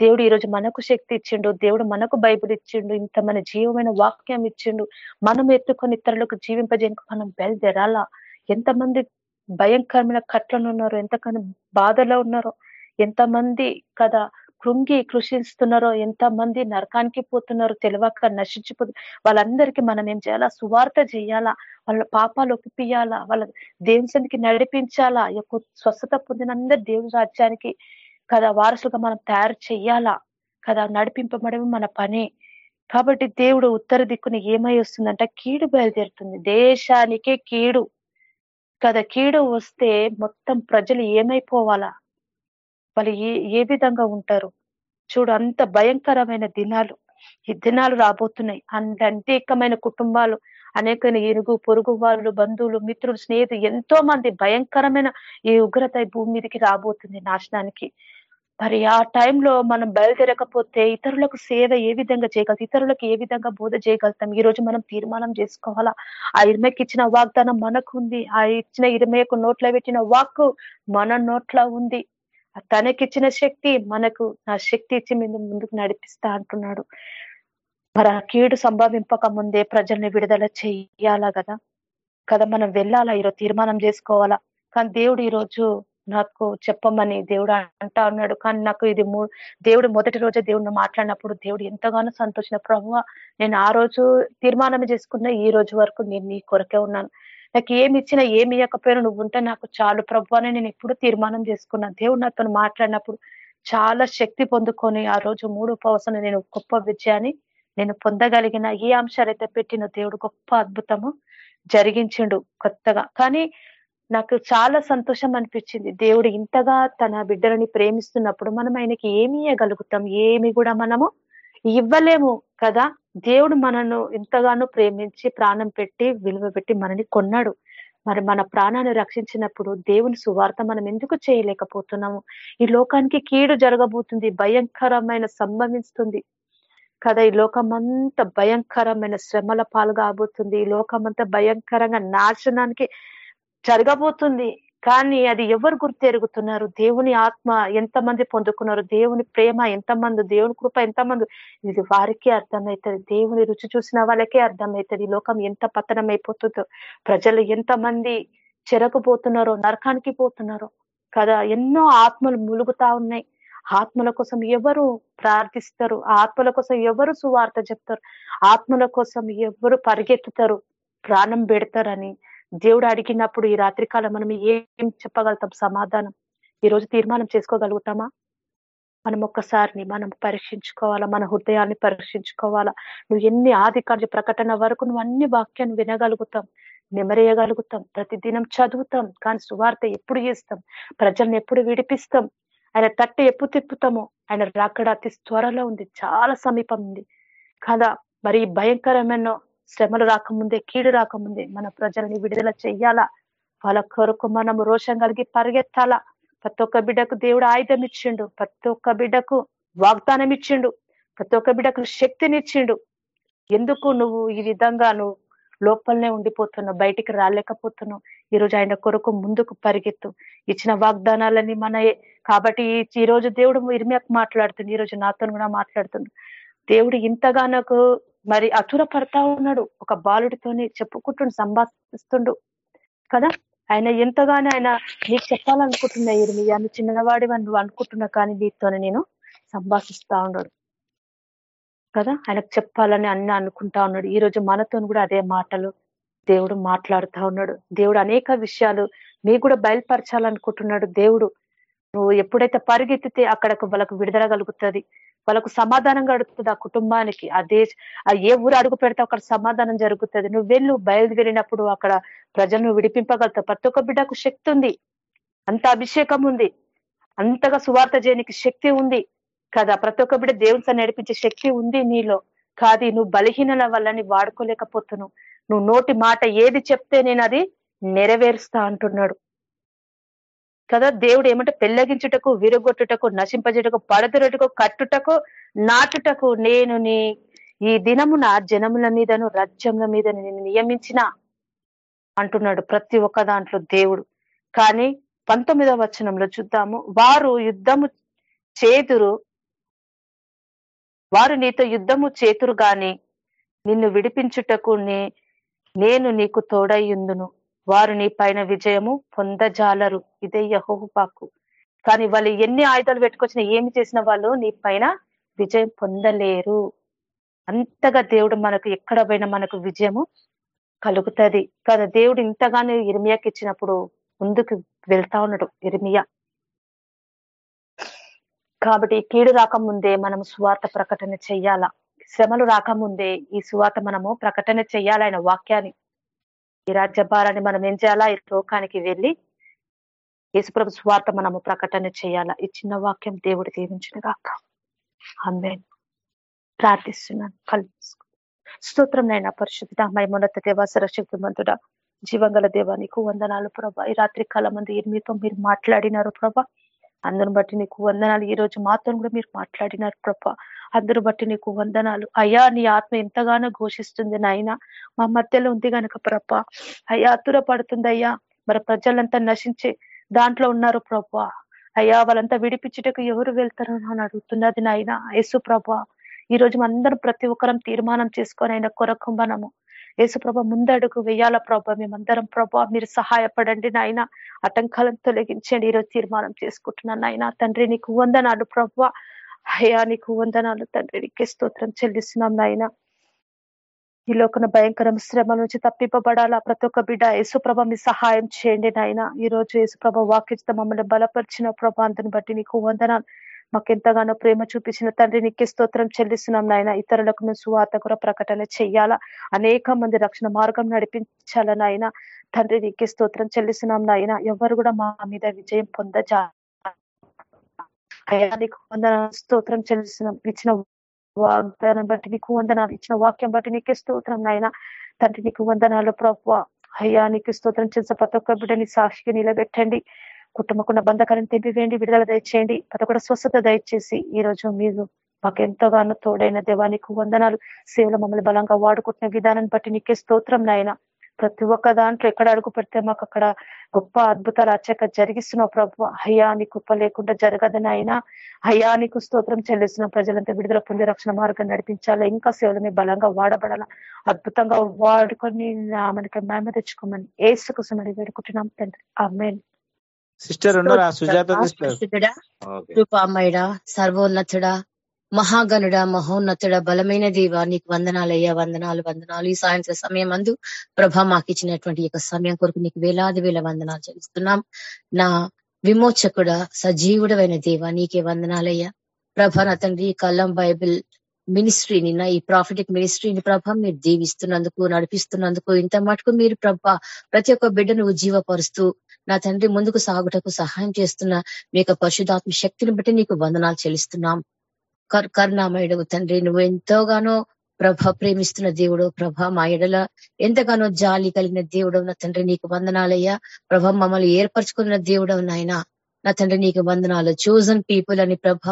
దేవుడు ఈ రోజు మనకు శక్తి ఇచ్చిండు. దేవుడు మనకు బైబిల్ ఇచ్చిండు. ఇంత మన జీవమైన వాక్యం ఇచ్చిండు. మనం ఎత్తుకొని ఇతరులకు జీవింపజేయడానికి మనం బయలుదేరాలా? ఎంతమంది భయంకరమైన కట్లను ఉన్నారు? ఎంతకన్నా బాధలో ఉన్నారో? ఎంతమంది కదా కృంగి కృషిస్తున్నారో ఎంతమంది నరకానికి పోతున్నారో తెలియక నశించిపో వాళ్ళందరికీ మనం ఏం చేయాలా? సువార్త చేయాలా? వాళ్ళ పాపాలు ఒప్పియాలా వాళ్ళ దేవునికి నడిపించాలా? యొక్క స్వస్థత పొందిన దేవుని రాజ్యానికి కదా వారసులుగా మనం తయారు చేయాలా కదా నడిపింపబడమే మన పని. కాబట్టి దేవుడు ఉత్తర దిక్కుని ఏమై వస్తుందంట? కీడు బయలుదేరుతుంది. దేశానికే కీడు. కదా కీడు వస్తే మొత్తం ప్రజలు ఏమైపోవాలా? వాళ్ళు ఏ ఏ విధంగా ఉంటారు? చూడు అంత భయంకరమైన దినాలు. ఈ దినాలు రాబోతున్నాయి. అంత అంతేకమైన కుటుంబాలు అనేక ఇరుగు పొరుగు వాళ్ళు బంధువులు మిత్రులు స్నేహితులు ఎంతో మంది భయంకరమైన ఈ ఉగ్రత భూమి మీదకి రాబోతుంది నాశనానికి. మరి ఆ టైంలో మనం బయలుదేరకపోతే ఇతరులకు సేవ ఏ విధంగా చేయగలుగుతాం? ఇతరులకు ఏ విధంగా బోధ చేయగలుగుతాం? ఈ రోజు మనం తీర్మానం చేసుకోవాలా? ఆ ఇరమేకి ఇచ్చిన వాగ్దానం మనకు ఉంది. ఆ ఇచ్చిన ఇరమేకు నోట్లో పెట్టిన వాక్ మన నోట్లో ఉంది. తనకిచ్చిన శక్తి మనకు నా శక్తి ఇచ్చి మీద ముందుకు నడిపిస్తా అంటున్నాడు. మరి ఆ కీడు సంభవింపక ముందే ప్రజల్ని విడుదల చెయ్యాలా కదా? కదా మనం వెళ్ళాలా ఈరోజు? తీర్మానం చేసుకోవాలా? కానీ దేవుడు ఈరోజు నాకు చెప్పమని దేవుడు అంటా ఉన్నాడు. కానీ నాకు ఇది దేవుడు మొదటి రోజే దేవుడిని మాట్లాడినప్పుడు దేవుడు ఎంతగానో సంతోషిన ప్రభు నేను ఆ రోజు తీర్మానం చేసుకున్న ఈ రోజు వరకు నేను నీ కొరకే ఉన్నాను. నాకు ఏమి ఇచ్చినా ఏమి ఇవ్వకపోయినా నువ్వు ఉంటే నాకు చాలు ప్రభు అని నేను ఎప్పుడు తీర్మానం చేసుకున్నా. దేవుడు నాతో మాట్లాడినప్పుడు చాలా శక్తి పొందుకొని ఆ రోజు మూడు ఉపవాసం నేను గొప్ప విజయాన్ని నేను పొందగలిగిన ఏ అంశాలైతే పెట్టిన దేవుడు గొప్ప అద్భుతము జరిగించిండు కొత్తగా. కానీ నాకు చాలా సంతోషం అనిపించింది. దేవుడు ఇంతగా తన బిడ్డలని ప్రేమిస్తున్నప్పుడు మనం ఆయనకి ఏమి ఇవ్వగలుగుతాం ఏమి కూడా మనము ఇవ్వలేము కదా? దేవుడు మనను ఎంతగానో ప్రేమించి ప్రాణం పెట్టి విలువ పెట్టి మనని కొన్నాడు. మరి మన ప్రాణాన్ని రక్షించినప్పుడు దేవుని సువార్త మనం ఎందుకు చేయలేకపోతున్నాము? ఈ లోకానికి కీడు జరగబోతుంది భయంకరమైన సంభవిస్తుంది కదా ఈ లోకమంతా భయంకరమైన శ్రమల పాలు కాబోతుంది. ఈ లోకమంతా భయంకరంగా నాశనానికి జరగబోతుంది. కానీ అది ఎవరు గుర్తెరుగుతున్నారు? దేవుని ఆత్మ ఎంతమంది పొందుకున్నారు? దేవుని ప్రేమ ఎంతమంది? దేవుని కృప ఎంతమంది? ఇది వారికే అర్థమవుతుంది దేవుని రుచి చూసిన వాళ్ళకే అర్థమవుతుంది లోకం ఎంత పతనం అయిపోతుందో ప్రజలు ఎంతమంది చెరకపోతున్నారో నరకానికి పోతున్నారో. కదా ఎన్నో ఆత్మలు ములుగుతా ఉన్నాయి. ఆత్మల కోసం ఎవరు ప్రార్థిస్తారు? ఆత్మల కోసం ఎవరు సువార్త చెప్తారు? ఆత్మల కోసం ఎవరు పరిగెత్తుతారు? ప్రాణం పెడతారని దేవుడు అడిగినప్పుడు ఈ రాత్రికాలం మనం ఏం చెప్పగలుగుతాం? సమాధానం. ఈ రోజు తీర్మానం చేసుకోగలుగుతామా? మనం ఒక్కసారిని మనం పరీక్షించుకోవాలా? మన హృదయాన్ని పరీక్షించుకోవాలా? నువ్వు ఎన్ని ఆది కార్య ప్రకటన వరకు నువ్వు అన్ని వాక్యాన్ని వినగలుగుతాం నిమరేయగలుగుతాం ప్రతిదినం చదువుతాం కానీ సువార్త ఎప్పుడు చేస్తాం? ప్రజల్ని ఎప్పుడు విడిపిస్తాం? ఆయన తట్టు ఎప్పుడు తిప్పుతామో? ఆయన రాకడ అతి త్వరలో ఉంది చాలా సమీపం ఉంది కదా? మరి భయంకరమైన శ్రమలు రాకముందే కీడు రాకముందే మన ప్రజల్ని విడుదల చెయ్యాలా? వాళ్ళ కొరకు మనం రోషం కలిగి పరిగెత్తాలా? ప్రతి ఒక్క బిడ్డకు దేవుడు ఆయుధం ఇచ్చిండు ప్రతి ఒక్క బిడ్డకు వాగ్దానం ఇచ్చిండు ప్రతి ఒక్క బిడ్డకు శక్తినిచ్చిండు ఎందుకు నువ్వు ఈ విధంగా నువ్వు లోపలనే ఉండిపోతున్నావు బయటికి రాలేకపోతున్నావు? ఈ రోజు ఆయన కొరకు ముందుకు పరిగెత్తు. ఇచ్చిన వాగ్దానాలని మన కాబట్టి ఈ రోజు దేవుడు ఇరిమియాకు మాట్లాడుతుంది ఈ రోజు నాతో కూడా మాట్లాడుతుంది దేవుడు ఇంతగా నాకు మరి అతుర పడతా ఉన్నాడు. ఒక బాలుడితోని చెప్పుకుంటుండు సంభాషిస్తుండు. కదా? ఆయన ఎంతగానో ఆయన నీకు చెప్పాలనుకుంటున్నా ఇరిమియా నువ్వు చిన్నవాడి నువ్వు అనుకుంటున్నా కానీ నీతోనే నేను సంభాషిస్తా ఉన్నాడు. కదా? ఆయనకు చెప్పాలని అన్న అనుకుంటా ఉన్నాడు. ఈ రోజు మనతో కూడా అదే మాటలు దేవుడు మాట్లాడుతా ఉన్నాడు. దేవుడు అనేక విషయాలు మీకు కూడా బయలుపరచాలనుకుంటున్నాడు దేవుడు. నువ్వు ఎప్పుడైతే పరిగెత్తితే అక్కడకు వాళ్ళకు విడుదల కలుగుతుంది. వాళ్ళకు సమాధానం గడుపుతుంది ఆ కుటుంబానికి. ఆ దేశ ఏ ఊరు అడుగు పెడితే అక్కడ సమాధానం జరుగుతుంది. నువ్వు వెళ్ళు బయలుదేరినప్పుడు అక్కడ ప్రజలను విడిపింపగలుగుతావు. ప్రతి ఒక్క బిడ్డకు శక్తి ఉంది. అంత అభిషేకం ఉంది. అంతగా సువార్త చేయనికి శక్తి ఉంది కదా. ప్రతి ఒక్క బిడ్డ దేవునితో నడిపించే శక్తి ఉంది నీలో. కాదు నువ్వు బలహీనల వల్లని వాడుకోలేకపోతున్నావు. నువ్వు నోటి మాట ఏది చెప్తే నేను అది నెరవేరుస్తా అంటున్నాడు. కదా? దేవుడు ఏమంటే పెళ్ళగించుటకు విరగొట్టుటకు నశింపజేటకు పడదురటకు కట్టుటకు నాటుటకు నేను నీ ఈ దినమున జనముల మీదను రాజ్యముల మీద నేను నియమించిన అంటున్నాడు ప్రతి ఒక్క దాంట్లో దేవుడు. కానీ పంతొమ్మిదవ వచనంలో చూద్దాము. వారు యుద్ధము చేతురు వారు నీతో యుద్ధము చేతురు గాని నిన్ను విడిపించుటకు నేను నీకు తోడయ్యుందును వారు నీ పైన విజయము పొందజాలరు. ఇదే యహోపాకు కానీ వాళ్ళు ఎన్ని ఆయుధాలు పెట్టుకొచ్చినా ఏమి చేసిన వాళ్ళు నీ పైన విజయం పొందలేరు. అంతగా దేవుడు మనకు ఎక్కడ పోయినా మనకు విజయము కలుగుతది. కానీ దేవుడు ఇంతగానో ఇరిమియాకి ఇచ్చినప్పుడు ముందుకు వెళ్తా ఉన్నాడు ఇరిమియా కాబట్టి కీడు రాకముందే మనం స్వార్థ ప్రకటన చెయ్యాలా శ్రమలు రాకముందే ఈ సువార్త మనము ప్రకటన చెయ్యాలి ఆయన వాక్యాన్ని ఈ రాజ్యభారాన్ని మనం ఏం చేయాలా? ఈ లోకానికి వెళ్ళి యేసుప్రభు స్వార్థ మనము ప్రకటన చేయాలా? ఈ చిన్న వాక్యం దేవుడు దీవించిన కాక ఆమె ప్రార్థిస్తున్నాను. కళ్ళు స్తోత్రం నైనా పరిశుద్ధ మైమోన్నత దేవ సరశక్తిమంతుడ జీవంగల దేవ నీకు వందనాలు ప్రభా. ఈ రాత్రి కాలం మంది మీతో మీరు మాట్లాడినారు ప్రభా. అందరిని బట్టి నీకు వందనాలు. ఈ రోజు మాతో కూడా మీరు మాట్లాడినారు ప్రభా. అందరు బట్టి నీకు వందనాలు. అయ్యా నీ ఆత్మ ఎంతగానో ఘోషిస్తుంది నాయన. మా మధ్యలో ఉంది గనక ప్రభ. అయ్యా అతుర పడుతుంది అయ్యా. మరి ప్రజలంతా నశించి దాంట్లో ఉన్నారు ప్రభా. అయ్యా వాళ్ళంతా విడిపించుటకు ఎవరు వెళ్తారు అని అడుగుతున్నది నాయన. యేసు ప్రభా ఈ రోజు మనందరం ప్రతి ఒక్కరం తీర్మానం చేసుకొని ఆయన కొరకు యేసుప్రభ యేసు ముందడుగు వేయాల ప్రభ? మేమందరం ప్రభా మీరు సహాయపడండి నాయన. ఆటంకాలను తొలగించండి. ఈరోజు తీర్మానం చేసుకుంటున్నాను నాయన. తండ్రి నీకు వందనాలు ప్రభ. అయ్యా నీకు వందనాలు తండ్రి. నీకే స్తోత్రం చెల్లిస్తున్నాం నాయన. ఈ లోకన భయంకరం శ్రమ నుంచి తప్పింపబడాలా ప్రతి ఒక్క బిడ్డ? యేసుప్రభ మీ సహాయం చేయండి నాయన. ఈ రోజు యేసుప్రభ వాక్యత మమ్మల్ని బలపరిచిన ప్రభా అంతని బట్టి నీకు వందనాలు. మాకు ఎంతగానో ప్రేమ చూపించిన తండ్రి నీకే స్తోత్రం చెల్లిస్తున్నాం నాయన. ఇతరులకు మేము సువార్త కూడా ప్రకటన చెయ్యాలా? అనేక మంది రక్షణ మార్గం నడిపించాల నాయన? తండ్రి నీకే స్తోత్రం చెల్లిస్తున్నాం నాయన. ఎవరు కూడా మా మీద విజయం పొందజా అయ్యా వందన స్తోత్రం చెల్లిస్తున్నాం. ఇచ్చిన వాగ్దానం బట్టి నీకు వందనాలు. ఇచ్చిన వాక్యం బట్టి నీకే స్తోత్రం నాయన. తండ్రి నీకు వందనాలు. ప్రభు అయ్యా నీకు స్తోత్రం చేసే ప్రతి ఒక్క బిడ్డని సాక్షిగా నిలబెట్టండి. కుటుంబకున్న బంధకాలను తెంపివేయండి విడుదల దయచేయండి. అది కూడా స్వస్థత దయచేసి ఈ రోజు మీరు మాకు ఎంతగానో తోడైన దేవానికి వందనాలు. సేవలు మమ్మల్ని బలంగా వాడుకుంటున్న విధానాన్ని బట్టి నీకే స్తోత్రం నాయన. ప్రతి ఒక్క దాంట్లో ఎక్కడ అడుగు పెడితే మాకు అక్కడ గొప్ప అద్భుతాలు అచ్చక జరిగిస్తున్నావు ప్రభు. అయ్యా నీ లేకుండా జరగదని అయినా అయ్యా నీకు స్తోత్రం చెల్లిస్తున్న. ప్రజలంతా విడుదల పొంది రక్షణ మార్గం నడిపించాలా. ఇంకా సేవలని బలంగా వాడబడాలా. అద్భుతంగా వాడుకొని మనకి మేమ తెచ్చుకోమని ఏసుకోసం అడిగి వేడుకుంటున్నాం. తండ్రి ఆమెన్. సిస్టర్ ఉన్నారా సుజాత సిస్టర్. కృపామయుడా సర్వోన్నతుడా మహాగణుడ మహోన్నతుడ బలమైన దేవ నీకు వందనాలయ్యా వందనాలు వందనాలు. ఈ సాయంత్రం సమయం అందు ప్రభ మాకు ఇచ్చినటువంటి యొక్క సమయం కొరకు నీకు వేలాది వేల వందనాలు చెల్లిస్తున్నాం. నా విమోచకుడ సజీవుడమైన దేవ నీకే వందనాలయ్యా. ప్రభ నా తండ్రి కల్లం బైబిల్ మినిస్ట్రీని నా ఈ ప్రాఫిటిక్ మినిస్ట్రీని ప్రభ మీరు దీవిస్తున్నందుకు నడిపిస్తున్నందుకు ఇంత మటుకు మీరు ప్రభ ప్రతి ఒక్క బిడ్డను ఉజ్జీవపరుస్తూ నా తండ్రి ముందుకు సాగుటకు సహాయం చేస్తున్న మీ యొక్క పరిశుధాత్మ శక్తిని బట్టి నీకు వందనాలు చెల్లిస్తున్నాం. కర్- కరుణామయుడు తండ్రి నువ్వు ఎంతోగానో ప్రభ ప్రేమిస్తున్న దేవుడు ప్రభ మా ఎడల ఎంతగానో జాలి కలిగిన దేవుడు నా తండ్రి నీకు వందనాలయ్యా. ప్రభ మమ్మల్ని ఏర్పరచుకున్న దేవుడు నాయన. నా తండ్రి నీకు వందనాలు. చోజన్ పీపుల్ అని ప్రభ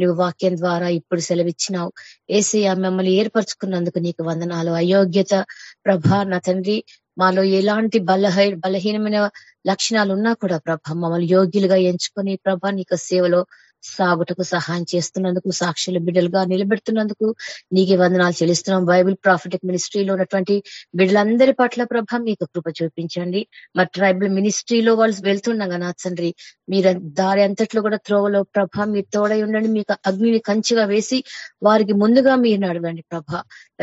నువ్వు వాక్యం ద్వారా ఇప్పుడు సెలవిచ్చినావు. ఏసయ్య మమ్మల్ని ఏర్పరచుకున్నందుకు నీకు వందనాలు. అయోగ్యత ప్రభ నా తండ్రి మాలో ఎలాంటి బలహ బలహీనమైన లక్షణాలు ఉన్నా కూడా ప్రభ మమ్మల్ని యోగ్యులుగా ఎంచుకొని ప్రభ నీకు సేవలో సాగుటకు సహాయం చేస్తున్నందుకు సాక్షుల బిడ్డలుగా నిలబెడుతున్నందుకు నీకే వందనాలు చెల్లిస్తున్నాం. బైబిల్ ప్రాఫిటిక్ మినిస్ట్రీలో ఉన్నటువంటి బిడ్డలందరి పట్ల ప్రభ మీకు కృప చూపించండి. మరి ట్రైబల్ మినిస్ట్రీలో వాళ్ళు వెళ్తుండగా నా తండ్రి మీరు దారి అంతట్లో కూడా త్రోవలో ప్రభ మీరు తోడై ఉండండి. మీకు అగ్నిని కంచిగా వేసి వారికి ముందుగా మీరు నడవండి ప్రభ.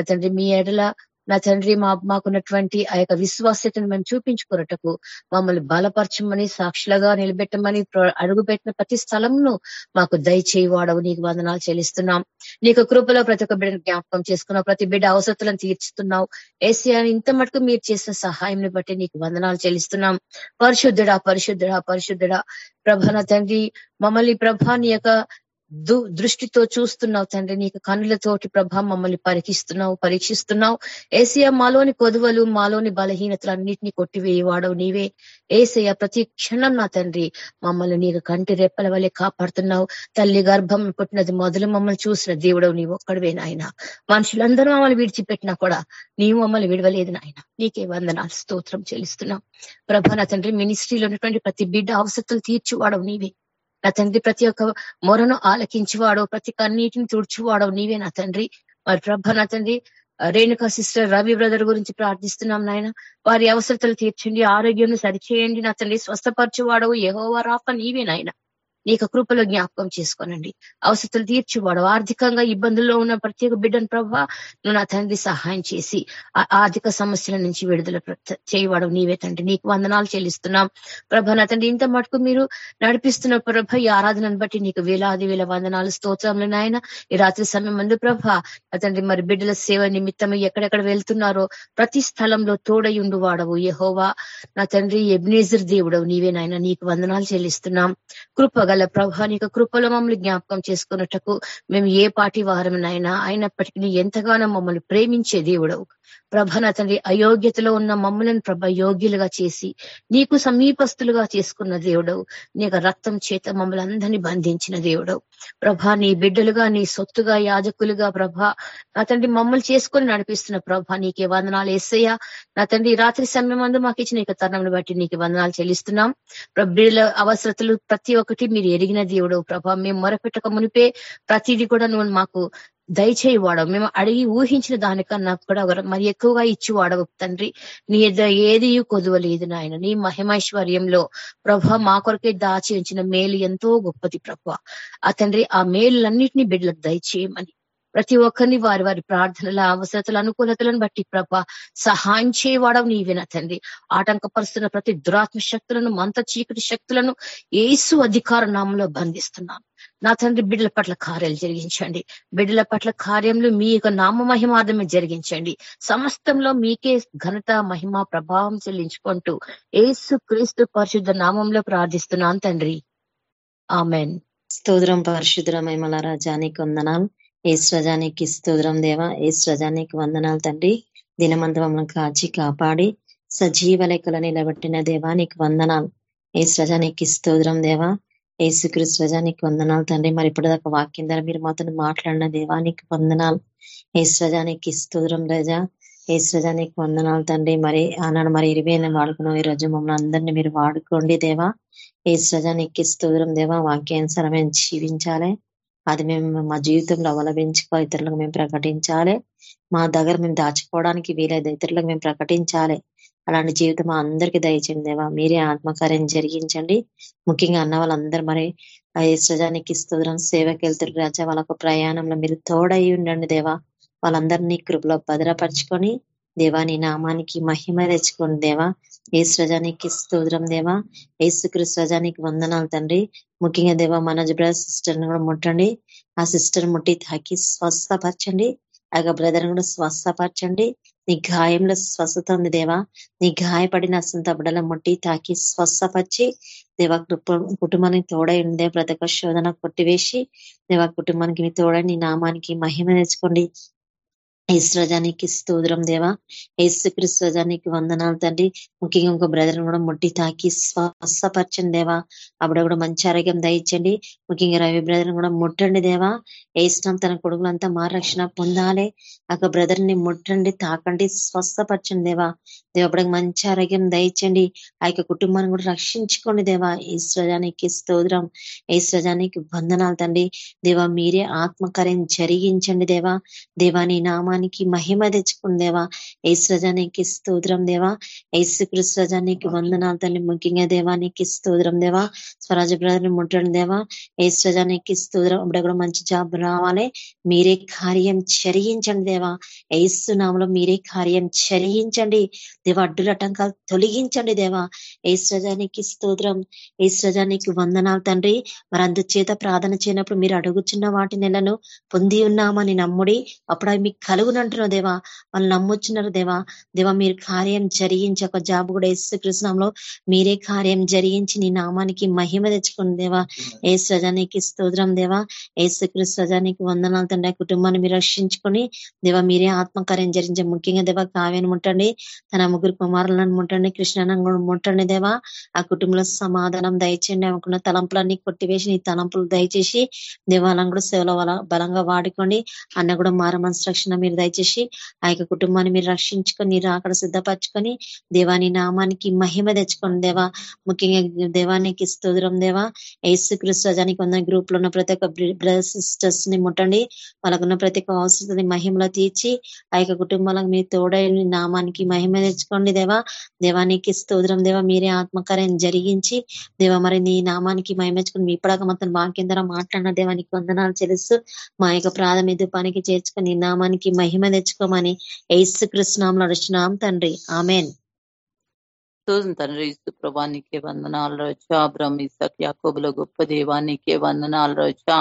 తండ్రి మీ ఎడల నా తండ్రి మా మాకున్నటువంటి ఆ యొక్క విశ్వాస్యతను మేము చూపించుకున్నటకు మమ్మల్ని బలపరచమని సాక్షులుగా నిలబెట్టమని ప్ర- అడుగుపెట్టిన ప్రతి స్థలంను మాకు దయచేయి వాడవు. నీకు వందనాలు చెల్లిస్తున్నాం. నీకు కృపలో ప్రతి ఒక్క బిడ్డను జ్ఞాపకం చేసుకున్నావు. ప్రతి బిడ్డ అవసరతలను తీర్చుతున్నావు. ఏసియా ఇంత మటుకు మీరు చేసిన సహాయంని బట్టి నీకు వందనాలు చెల్లిస్తున్నాం. పరిశుద్ధుడా పరిశుద్ధుడా పరిశుద్ధుడా. ప్రభన తండ్రి మమ్మల్ని ప్రభా నీ యొక్క దృష్టితో చూస్తున్నావు తండ్రి. నీకు కన్నులతోటి ప్రభ మమ్మల్ని పరీక్షిస్తున్నావు పరీక్షిస్తున్నావు. ఏసయ మాలోని కొదువలు మాలోని బలహీనతలు అన్నింటినీ కొట్టివేయవాడవు నీవే. ఏసయ్య ప్రతి క్షణం నా తండ్రి మమ్మల్ని నీకు కంటి రెప్పల వల్లే కాపాడుతున్నావు. తల్లి గర్భం పుట్టినది మొదలు మమ్మల్ని చూసిన దేవుడవు నీవు ఒక్కడవే నాయన. మనుషులందరూ మమ్మల్ని విడిచిపెట్టినా కూడా నీవు మమ్మల్ని విడవలేదు నాయన. నీకే వందనాలు స్తోత్రం చెల్లిస్తున్నావు ప్రభ నా తండ్రి మినిస్ట్రీలో ఉన్నటువంటి ప్రతి బిడ్డ అవసరతలు తీర్చివాడవు నీవే. నా తండ్రి ప్రతి ఒక్క మొరను ఆలకించువాడు ప్రతి కన్నీటిని తుడుచువాడవు నీవే నా తండ్రి. మరి ప్రభ నా తండ్రి రేణుకా సిస్టర్ రవి బ్రదర్ గురించి ప్రార్థిస్తున్నాం నాయన. వారి అవసరతలు తీర్చండి ఆరోగ్యం సరిచేయండి నా తండ్రి. స్వస్థపరచువాడవు యహోవా రాక నీవే నాయన. నీకు కృపలో జ్ఞాపకం చేసుకోనండి. అవసరతలు తీర్చువాడు ఆర్థికంగా ఇబ్బందుల్లో ఉన్న ప్రత్యేక బిడ్డను ప్రభావ నువ్వు నా తండ్రి సహాయం చేసి ఆర్థిక సమస్యల నుంచి విడుదల చేయవాడు నీవే తండ్రి. నీకు వందనాలు చెల్లిస్తున్నాం. ప్రభ నా తండ్రి ఇంత మటుకు మీరు నడిపిస్తున్న ప్రభ ఈ ఆరాధనను బట్టి నీకు వేలాది వేల వందనాలు స్తోత్రంలో నాయన. ఈ రాత్రి సమయం మందు ప్రభ తండ్రి మరి బిడ్డల సేవ నిమిత్తం ఎక్కడెక్కడ వెళ్తున్నారో ప్రతి స్థలంలో తోడయుండు వాడవు. యహోవా నా తండ్రి ఎబ్నేజర్ దేవుడవు. నీవే నాయన నీకు వందనాలు చెల్లిస్తున్నాం. కృపగల గల ప్రభా నీకు కృపలో మమ్మల్ని జ్ఞాపకం చేసుకున్నట్టుకు మేము ఏ పాటి వారమునైనా అయినప్పటికీ ఎంతగానో మమ్మల్ని ప్రేమించే దేవుడవు. ప్రభన తండ్రి అయోగ్యతలో ఉన్న మమ్మలను ప్రభ యోగ్యులుగా చేసి నీకు సమీపస్తులుగా చేసుకున్న దేవుడవు. నీ రక్తం చేత మమ్మల్ని అందరినీ బంధించిన దేవుడవు. ప్రభ నీ బిడ్డలుగా నీ సొత్తుగా యాజకులుగా ప్రభ నా తండ్రి మమ్మల్ని చేసుకొని నడిపిస్తున్న ప్రభ నీకే వందనాలు. ఎస్సయ్యా నా తండ్రి రాత్రి సమయం అందు మాకు ఇచ్చిన నీకు బట్టి నీకు వందనాలు చెల్లిస్తున్నాం. బిడ్డల అవసరతలు ప్రతి ఒక్కటి మీరు ఎరిగిన దేవుడు ప్రభా. మేము మొరపెట్టక మునిపే ప్రతిదీ కూడా నువ్వు మాకు దయచేయి వాడవు మేము అడిగి ఊహించిన దానికన్నా కూడా మరి ఎక్కువగా ఇచ్చి వాడవు తండ్రి. నీ ఏది కొదువలేదు నాయన. నీ మహిమైశ్వర్యంలో ప్రభ మా కొరకే దాచి ఉంచిన మేలు ఎంతో గొప్పది ప్రభ. ఆ తండ్రి ఆ మేలులన్నింటినీ బిడ్డలకు దయచేయమని ప్రతి ఒక్కరిని వారి వారి ప్రార్థనల అవసరతల అనుకూలతలను బట్టి ప్రభ సహాయం చేయవాడవు నీవేనా తండ్రి. ఆటంకపరుస్తున్న ప్రతి దురాత్మ శక్తులను మంత చీకటి శక్తులను ఏసు అధికార నామంలో బంధిస్తున్నాను నా తండ్రి బిడ్డల పట్ల కార్యాలు జరిగించండి. బిడ్డల పట్ల కార్యంలో మీ యొక్క నామ మహిమార్థమే జరిగించండి. సమస్తంలో మీకే ఘనత మహిమ ప్రభావం చెల్లించుకుంటూ ఏసు క్రీస్తు పరిశుద్ధ నామంలో ప్రార్థిస్తున్నాను తండ్రి. ఆమెన్. స్తోత్రం పరిశుద్ర మహిమల రాజానికి వందనాలు. ఏ స్వజానికి స్తోత్రం దేవా. ఏ స్వజానికి వందనాలు తండ్రి. దినమంత మమ్మల్ని కాచి కాపాడి సజీవ లెక్కలు నిలబెట్టిన దేవానికి వందనాలు. ఏ స్వజానికి స్తోత్రం దేవా. ఏసుక్రీస్తు రజానికి వందనాలు తండ్రి. మరి ఇప్పటిదాకా వాక్యం ద్వారా మీరు మాతో మాట్లాడిన దేవానికి వందనాలు. ఏసు స్తోత్రం రజా. ఏ రజానికి వందనాలు తండ్రి. మరి ఆనాడు మరి ఇరవైన వాడుకున్నాం. ఈ రోజు మమ్మల్ని అందరినీ మీరు వాడుకోండి దేవా. ఏసు రజానికి స్తోత్రం దేవా. వాక్యానుసారమైన జీవించాలి. అది మేము మా జీవితంలో అవలంబించుకో ఇతరులకు మేము ప్రకటించాలి. మా దగ్గర మేము దాచుకోవడానికి వీలైతే ఇతరులకు మేము ప్రకటించాలి. అలాంటి జీవితం అందరికీ దయచేయండి దేవా. మీరే ఆత్మకార్యం జరిగించండి. ముఖ్యంగా అన్న వాళ్ళందరూ మరి సజానికి స్తోత్రం సేవకి వెళ్తారు రాజా వాళ్ళకు ప్రయాణంలో మీరు తోడై ఉండండి దేవా. వాళ్ళందరినీ కృపలో భద్రపరచుకొని దేవా నీ నామానికి మహిమ తెచ్చుకోండి దేవా. ఏ స్వజానికి స్తోత్రం దేవా. ఏసుకృ స్వజానికి వందనాలు తండ్రి. ముఖ్యంగా దేవా మనోజ్ బ్రదర్ సిస్టర్ కూడా ముట్టండి. ఆ సిస్టర్ ముట్టి తాకి స్వస్థపరచండి. ఆ బ్రదర్ కూడా స్వస్థపరచండి. నీ గాయంలో స్వస్థత ఉంది దేవా. నీ గాయపడిన అసంత బిడ్డల ముట్టి తాకి స్వస్థపరిచి దేవా కుటుంబానికి తోడై ఉండే ప్రతి ఒక్క శోధన కొట్టివేసి దేవా కుటుంబానికి మీ తోడని నామానికి మహిమ తెచ్చుకోండి ఈశ్వజానికి స్తోత్రం దేవా. ఏసుక్రీశ్వజానికి వందనాలు తండ్రి. ముఖ్యంగా ఇంకో బ్రదర్ కూడా ముట్టి తాకి స్వస్థపరచండి దేవా. అప్పుడు కూడా మంచి ఆరోగ్యం దయచండి ముఖ్యంగా రవి బ్రదర్ కూడా ముట్టండి దేవా. ఏసినాం తన కొడుకులంతా మారక్షణ పొందాలి. ఆ బ్రదర్ని ముట్టండి తాకండి స్వస్థపరచండి దేవా. దేవపడికి మంచి ఆరోగ్యం దయచండి ఆ యొక్క కుటుంబాన్ని కూడా రక్షించుకోండి దేవా. ఈశ్వజానికి స్తోత్రం. ఈశ్వజానికి వందనాలు తండ్రి. దేవా మీరే ఆత్మకార్యం జరిగించండి దేవా. దేవాని నామా నామానికి మహిమ తెచ్చుకుని దేవా ఏసురజానికి స్తోత్రం దేవా? ఏసు వందనాలు తల్లి ముఖ్యంగా దేవానికి స్తోత్రం దేవా? స్వరాజ బ్రదర్ని ముట్టండి దేవా? ఏసురజానికి స్తోత్రం. అప్పుడే కూడా మంచి జాబ్ రావాలి. మీరే కార్యం చరిగించండి దేవా. ఏసు నామలో మీరే కార్యం చరిగించండి దేవా అడ్డులటంకాలు తొలగించండి దేవా. ఏసురజానికి స్తోత్రం. ఏసురజానికి వందనాలు తండ్రి. మరి అందుచేత ప్రార్థన చేయనప్పుడు మీరు అడుగుచున్న వాటి నెలను పొంది ఉన్నామని నమ్ముడి అప్పుడు మీకు కలుగు దేవా. వాళ్ళు నమ్మొచ్చున్నారు దేవా. దేవా మీరు కార్యం జరిగించి ఒక జాబ్ కూడా ఏసు కృష్ణంలో మీరే కార్యం జరిగించి నీ నామానికి మహిమ తెచ్చుకుని దేవా. ఏ స్వజానికి స్తోత్రం దేవా. ఏసు కృష్ణజానికి వందనాలు తండ్రి. కుటుంబాన్ని మీరు రక్షించుకొని దేవా మీరే ఆత్మకార్యం జరిగించే ముఖ్యంగా దేవా కావ్యాన్ని ముట్టండి. తన ముగ్గురు కుమారులను ముట్టండి. కృష్ణానం కూడా ముట్టండి దేవా. ఆ కుటుంబంలో సమాధానం దయచేయండి. అనుకున్న తలంపులన్నీ కొట్టివేసి నీ తలంపులు దయచేసి దేవాలను కూడా సేవలో బలంగా వాడుకోండి. అన్న కూడా మారమన్స్ రక్షణ మీరు దయచేసి ఆ యొక్క కుటుంబాన్ని మీరు రక్షించుకొని మీరు అక్కడ సిద్ధపరచుకొని దేవాని నామానికి మహిమ తెచ్చుకోండి దేవా. ముఖ్యంగా దేవానికి స్తోత్రం దేవా. ఏసు కృష్ణానికి ఉన్న గ్రూప్లో ఉన్న ప్రతి ఒక్క బ్రదర్ సిస్టర్స్ని ముట్టండి. వాళ్ళకున్న ప్రతి ఒక్క అవసరతని మహిమలో తీర్చి ఆ యొక్క కుటుంబాలకు మీ తోడని నామానికి మహిమ తెచ్చుకోండి దేవా. దేవానికి స్తోత్రం దేవా. మీరే ఆత్మకార్యం జరిగించి దేవా మరి నీ నామానికి మహిమచ్చుకుని మీ ఇప్పటిక మొత్తం వాక్యం ద్వారా మాట్లాడిన దేవానికి వందనాలు చెల్లిస్తూ మా యొక్క ప్రాథమిక పనికి చేర్చుకొని నామానికి మహిమ తెచ్చుకోమని ఏసు కృష్ణంలో అడుచున్నాం తండ్రి. ఆమెన్. స్తోత్రం తండ్రి ఇసు ప్రభానికే వందనాలు రోజా బ్రహ్మిసక్ యాకోబుల గొప్ప దేవానికే వందనాలు రచా.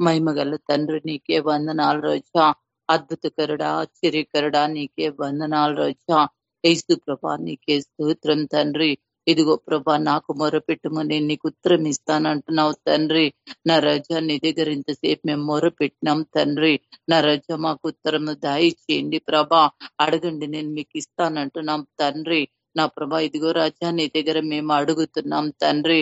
మహిమగల తండ్రి నీకే వందనాలు రోజా అద్భుతకరుడా ఆశ్చర్యకరుడా నీకే వందనాలు రోజా ఏసు ప్రభా నీకే స్తోత్రం తండ్రి. ఇదిగో ప్రభా నాకు మొరపెట్టుము నేను నీకు ఉత్తరం ఇస్తానంటున్నావు తండ్రి. నా రజ నీ దగ్గర ఇంతసేపు మేము మొరపెట్టినాం తండ్రి. నా రజ మాకు ఉత్తరము దయచేయండి ప్రభా. అడగండి నేను మీకు ఇస్తానంటున్నాం తండ్రి. నా ప్రభా ఇదిగో రాజా నీ దగ్గర మేము అడుగుతున్నాం తండ్రి.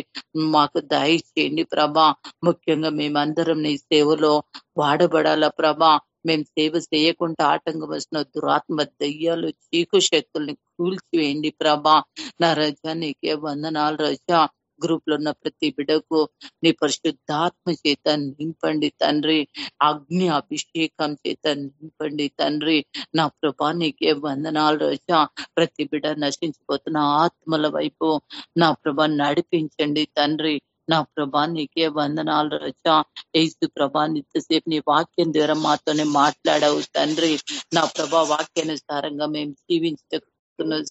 మాకు దయచేయండి ప్రభా. ముఖ్యంగా మేమందరం నీ సేవలో వాడబడాల ప్రభా. మేము సేవ చేయకుండా ఆటంకం వచ్చిన దురాత్మ దయ్యాలు చీకు శక్తుల్ని కూల్చివేయండి ప్రభా. నా రజా నీకే వందనాలు రజా. గ్రూప్లో ఉన్న ప్రతి బిడకు నీ పరిశుద్ధాత్మ చేత నింపండి తండ్రి. అగ్ని అభిషేకం చేత నింపండి తండ్రి. నా ప్రభా నీకే వందనాలు రోజా. ప్రతి బిడ నశించిపోతున్న ఆత్మల వైపు నా ప్రభా నడిపించండి తండ్రి. నా ప్రభా నీకే వందనాలు రచా. ఏసు ప్రభా నిత్యసేపు నీ వాక్యం ద్వారా మాతోనే మాట్లాడవు తండ్రి. నా ప్రభా వాక్యానుసారంగా మేము జీవించ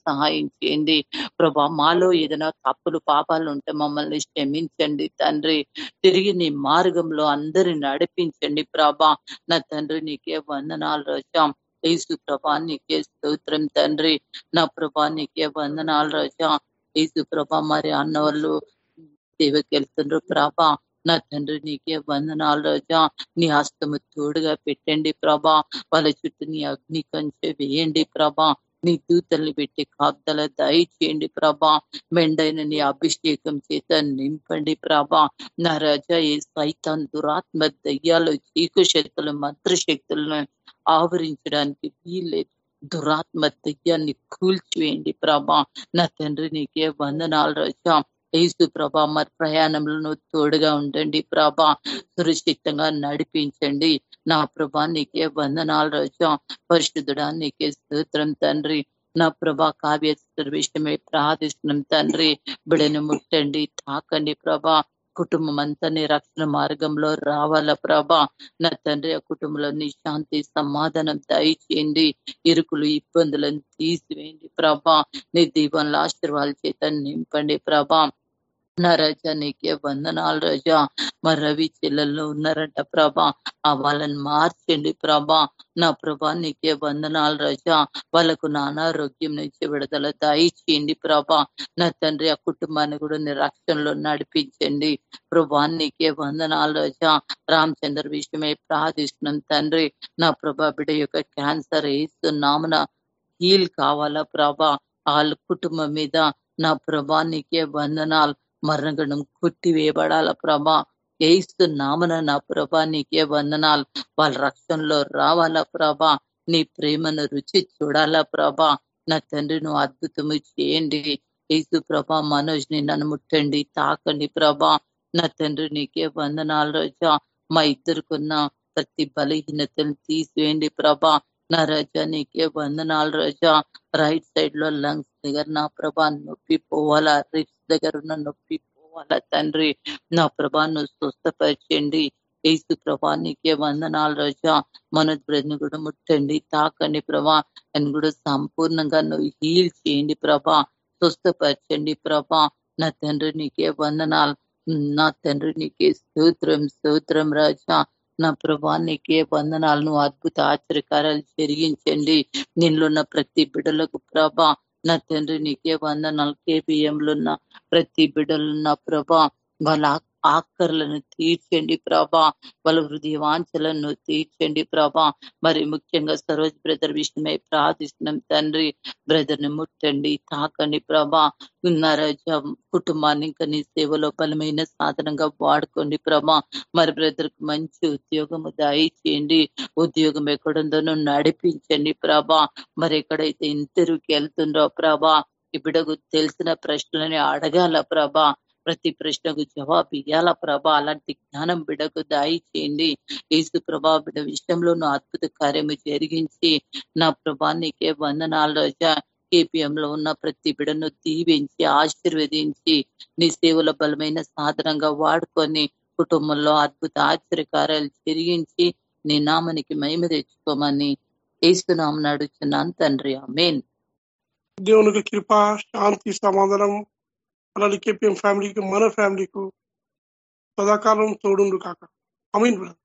సహాయం చేయండి. ప్రభా మాలో ఏదైనా తప్పులు పాపాలు ఉంటే మమ్మల్ని క్షమించండి తండ్రి. తిరిగి నీ మార్గంలో అందరిని నడిపించండి ప్రభా. నా తండ్రి నీకే వందనాలు రచాం. యేసు ప్రభా నీకే స్తోత్రం తండ్రి. నా ప్రభా నీకే వందనాలు రచా. యేసు ప్రభా మరి అన్నవాళ్ళు సేవకి వెళ్తుండ్రు ప్రభా నా తండ్రి నీకే వందనాలు రోజా. నీ హస్తము తోడుగా పెట్టండి ప్రభా. వాళ్ళ చుట్టూ నీ అగ్ని కంచె వేయండి ప్రభా. నీ దూతల్ని పెట్టి కాపుదల దయచేయండి ప్రభా. మెండైన నీ అభిషేకం చేత నింపండి ప్రభా. నా రజా ఏ సైతాన్ దురాత్మ దయ్యాలు చీకు శక్తులు మంత్రశక్తులను ఆవరించడానికి వీల్లేదు దురాత్మ దయ్యాన్ని కూల్చివేయండి ప్రభా. నా తండ్రి నీకే వందనాలు రోజా. ఏసు ప్రభా మరి ప్రయాణంలో తోడుగా ఉండండి ప్రభా. సురక్షితంగా నడిపించండి. నా ప్రభా నీకే వందనాలు రోజా. పరిశుద్ధుడా నీకే స్తోత్రం తండ్రి. నా ప్రభా కావ్య విషయమే ప్రార్థిస్తున్నాం తండ్రి. బిడను ముట్టండి తాకండి ప్రభా. కుటుంబం అంతా నీ రక్షణ మార్గంలో రావాల ప్రభా. నా తండ్రి ఆ కుటుంబంలో నీ శాంతి సమాధానం దయచేయండి. ఇరుకులు ఇబ్బందులను తీసివేయండి ప్రభా. నీ దీపంలో ఆశీర్వాదాల చేత నింపండి ప్రభా. నా రజా నీకే వందనాలు రజా. మరి రవి చెల్లెల్లో ఉన్నారంట ప్రభా. ఆ వాళ్ళని మార్చండి ప్రభా. నా ప్రభా నీకే వందనాలు రజా. వాళ్ళకు నా అనారోగ్యం నుంచి విడుదల దయచేయండి ప్రభా. నా తండ్రి ఆ కుటుంబాన్ని కూడా నీ రక్షణలో నడిపించండి. ప్రభా నీకే వందనాలు రజా. రామచంద్ర విషయమై ప్రార్థిస్తున్నాం తండ్రి. నా ప్రభా బిడ్డ యొక్క క్యాన్సర్ వేస్తున్నామున హీల్ కావాలా ప్రభా. వాళ్ళ కుటుంబం మీద నా ప్రభా నీకే వందనాలు. మరణగణం కొట్టివేయబడాల ప్రభా. ఏస్తున్నామన నా ప్రభా నీకే వందనాలు. వాళ్ళ రక్షణలో రావాలా ప్రభా. నీ ప్రేమను రుచి చూడాలా ప్రభా. నా తండ్రి నువ్వు అద్భుతము చేయండి. ఏసు ప్రభా మనోజ్ని నన్ను ముట్టండి తాకండి ప్రభా. నా తండ్రి నీకే వందనాలు రోజా. మా ఇద్దరుకున్న ప్రతి బలహీనతను తీసివేయండి ప్రభా. నా రజా నీకే వందనాలు రోజా. రైట్ సైడ్లో లంగ్స్ దగ్గర నా ప్రభా నొప్పి పోవాలా? రిప్స్ దగ్గర ఉన్న నొప్పి పోవాలా? తండ్రి నా ప్రభా నువ్వు స్వస్థపరచండి. ఏసు ప్రభా నీకే వందనాలు రజా. మన బ్రద్ని కూడా ముట్టండి తాకండి ప్రభా. అని కూడా సంపూర్ణంగా నువ్వు హీల్ చేయండి ప్రభా. స్వస్థపరచండి ప్రభా. నా తండ్రి నీకే వందనాలు. నా తండ్రి నీకే స్తోత్రం స్తోత్రం రాజా. నా ప్రభా నీకే వందనాలను అద్భుత ఆశ్చర్యకారాలు జరిగించండి. నిన్నున్న ప్రతి బిడ్డలకు ప్రభా నా తండ్రి నీకే వందనాలు. కేబిఎంలున్న ప్రతి బిడ్డలున్న ప్రభా వాళ్ళ ఆకర్లను తీర్చండి ప్రభా. వాళ్ళ హృదయ వాంఛలను తీర్చండి ప్రభా. మరి ముఖ్యంగా సరోజ్ బ్రదర్ విషయమై ప్రార్థిస్తున్నాం తండ్రి. బ్రదర్ని ముట్టండి తాకండి ప్రభా. నారాజ కుటుంబాన్ని ఇంకా నీ సేవలో బలమైన సాధనంగా వాడుకోండి ప్రభా. మరి బ్రదర్కు మంచి ఉద్యోగము దయచేయండి ఉద్యోగం ఎక్కడుందో నడిపించండి ప్రభా. మరి ఎక్కడైతే ఇంటర్వ్యూకి వెళ్తుందో ప్రభా. ఈ తెలిసిన ప్రశ్నలని అడగాల ప్రభా. ప్రతి ప్రశ్నకు జవాబు ఇయ్యాల ప్రభా? అలాంటి జ్ఞానం బిడ్డకు దయచేయండి యేసు ప్రభా బిడ విషయంలో నువ్వు అద్భుత కార్యము జరిగించి నా ప్రభా నీకే వందనాలు రోజా. KPM లో ఉన్న ప్రతి బిడను దీవించి ఆశీర్వదించి నీ సేవల బలమైన సాధనంగా వాడుకొని కుటుంబంలో అద్భుత ఆశ్చర్యకార్యాలు జరిగించి నీ నామనికి మహిమ తెచ్చుకోమని ఏసునామని అడుగుతున్నాను తండ్రి. ఆమెన్. దేవునికి కృప శాంతి సమాధానం అలాగే కేపీఎం ఫ్యామిలీకి మన ఫ్యామిలీకు సదాకాలం తోడుండు కాక. అమీన్ బ్రదర్.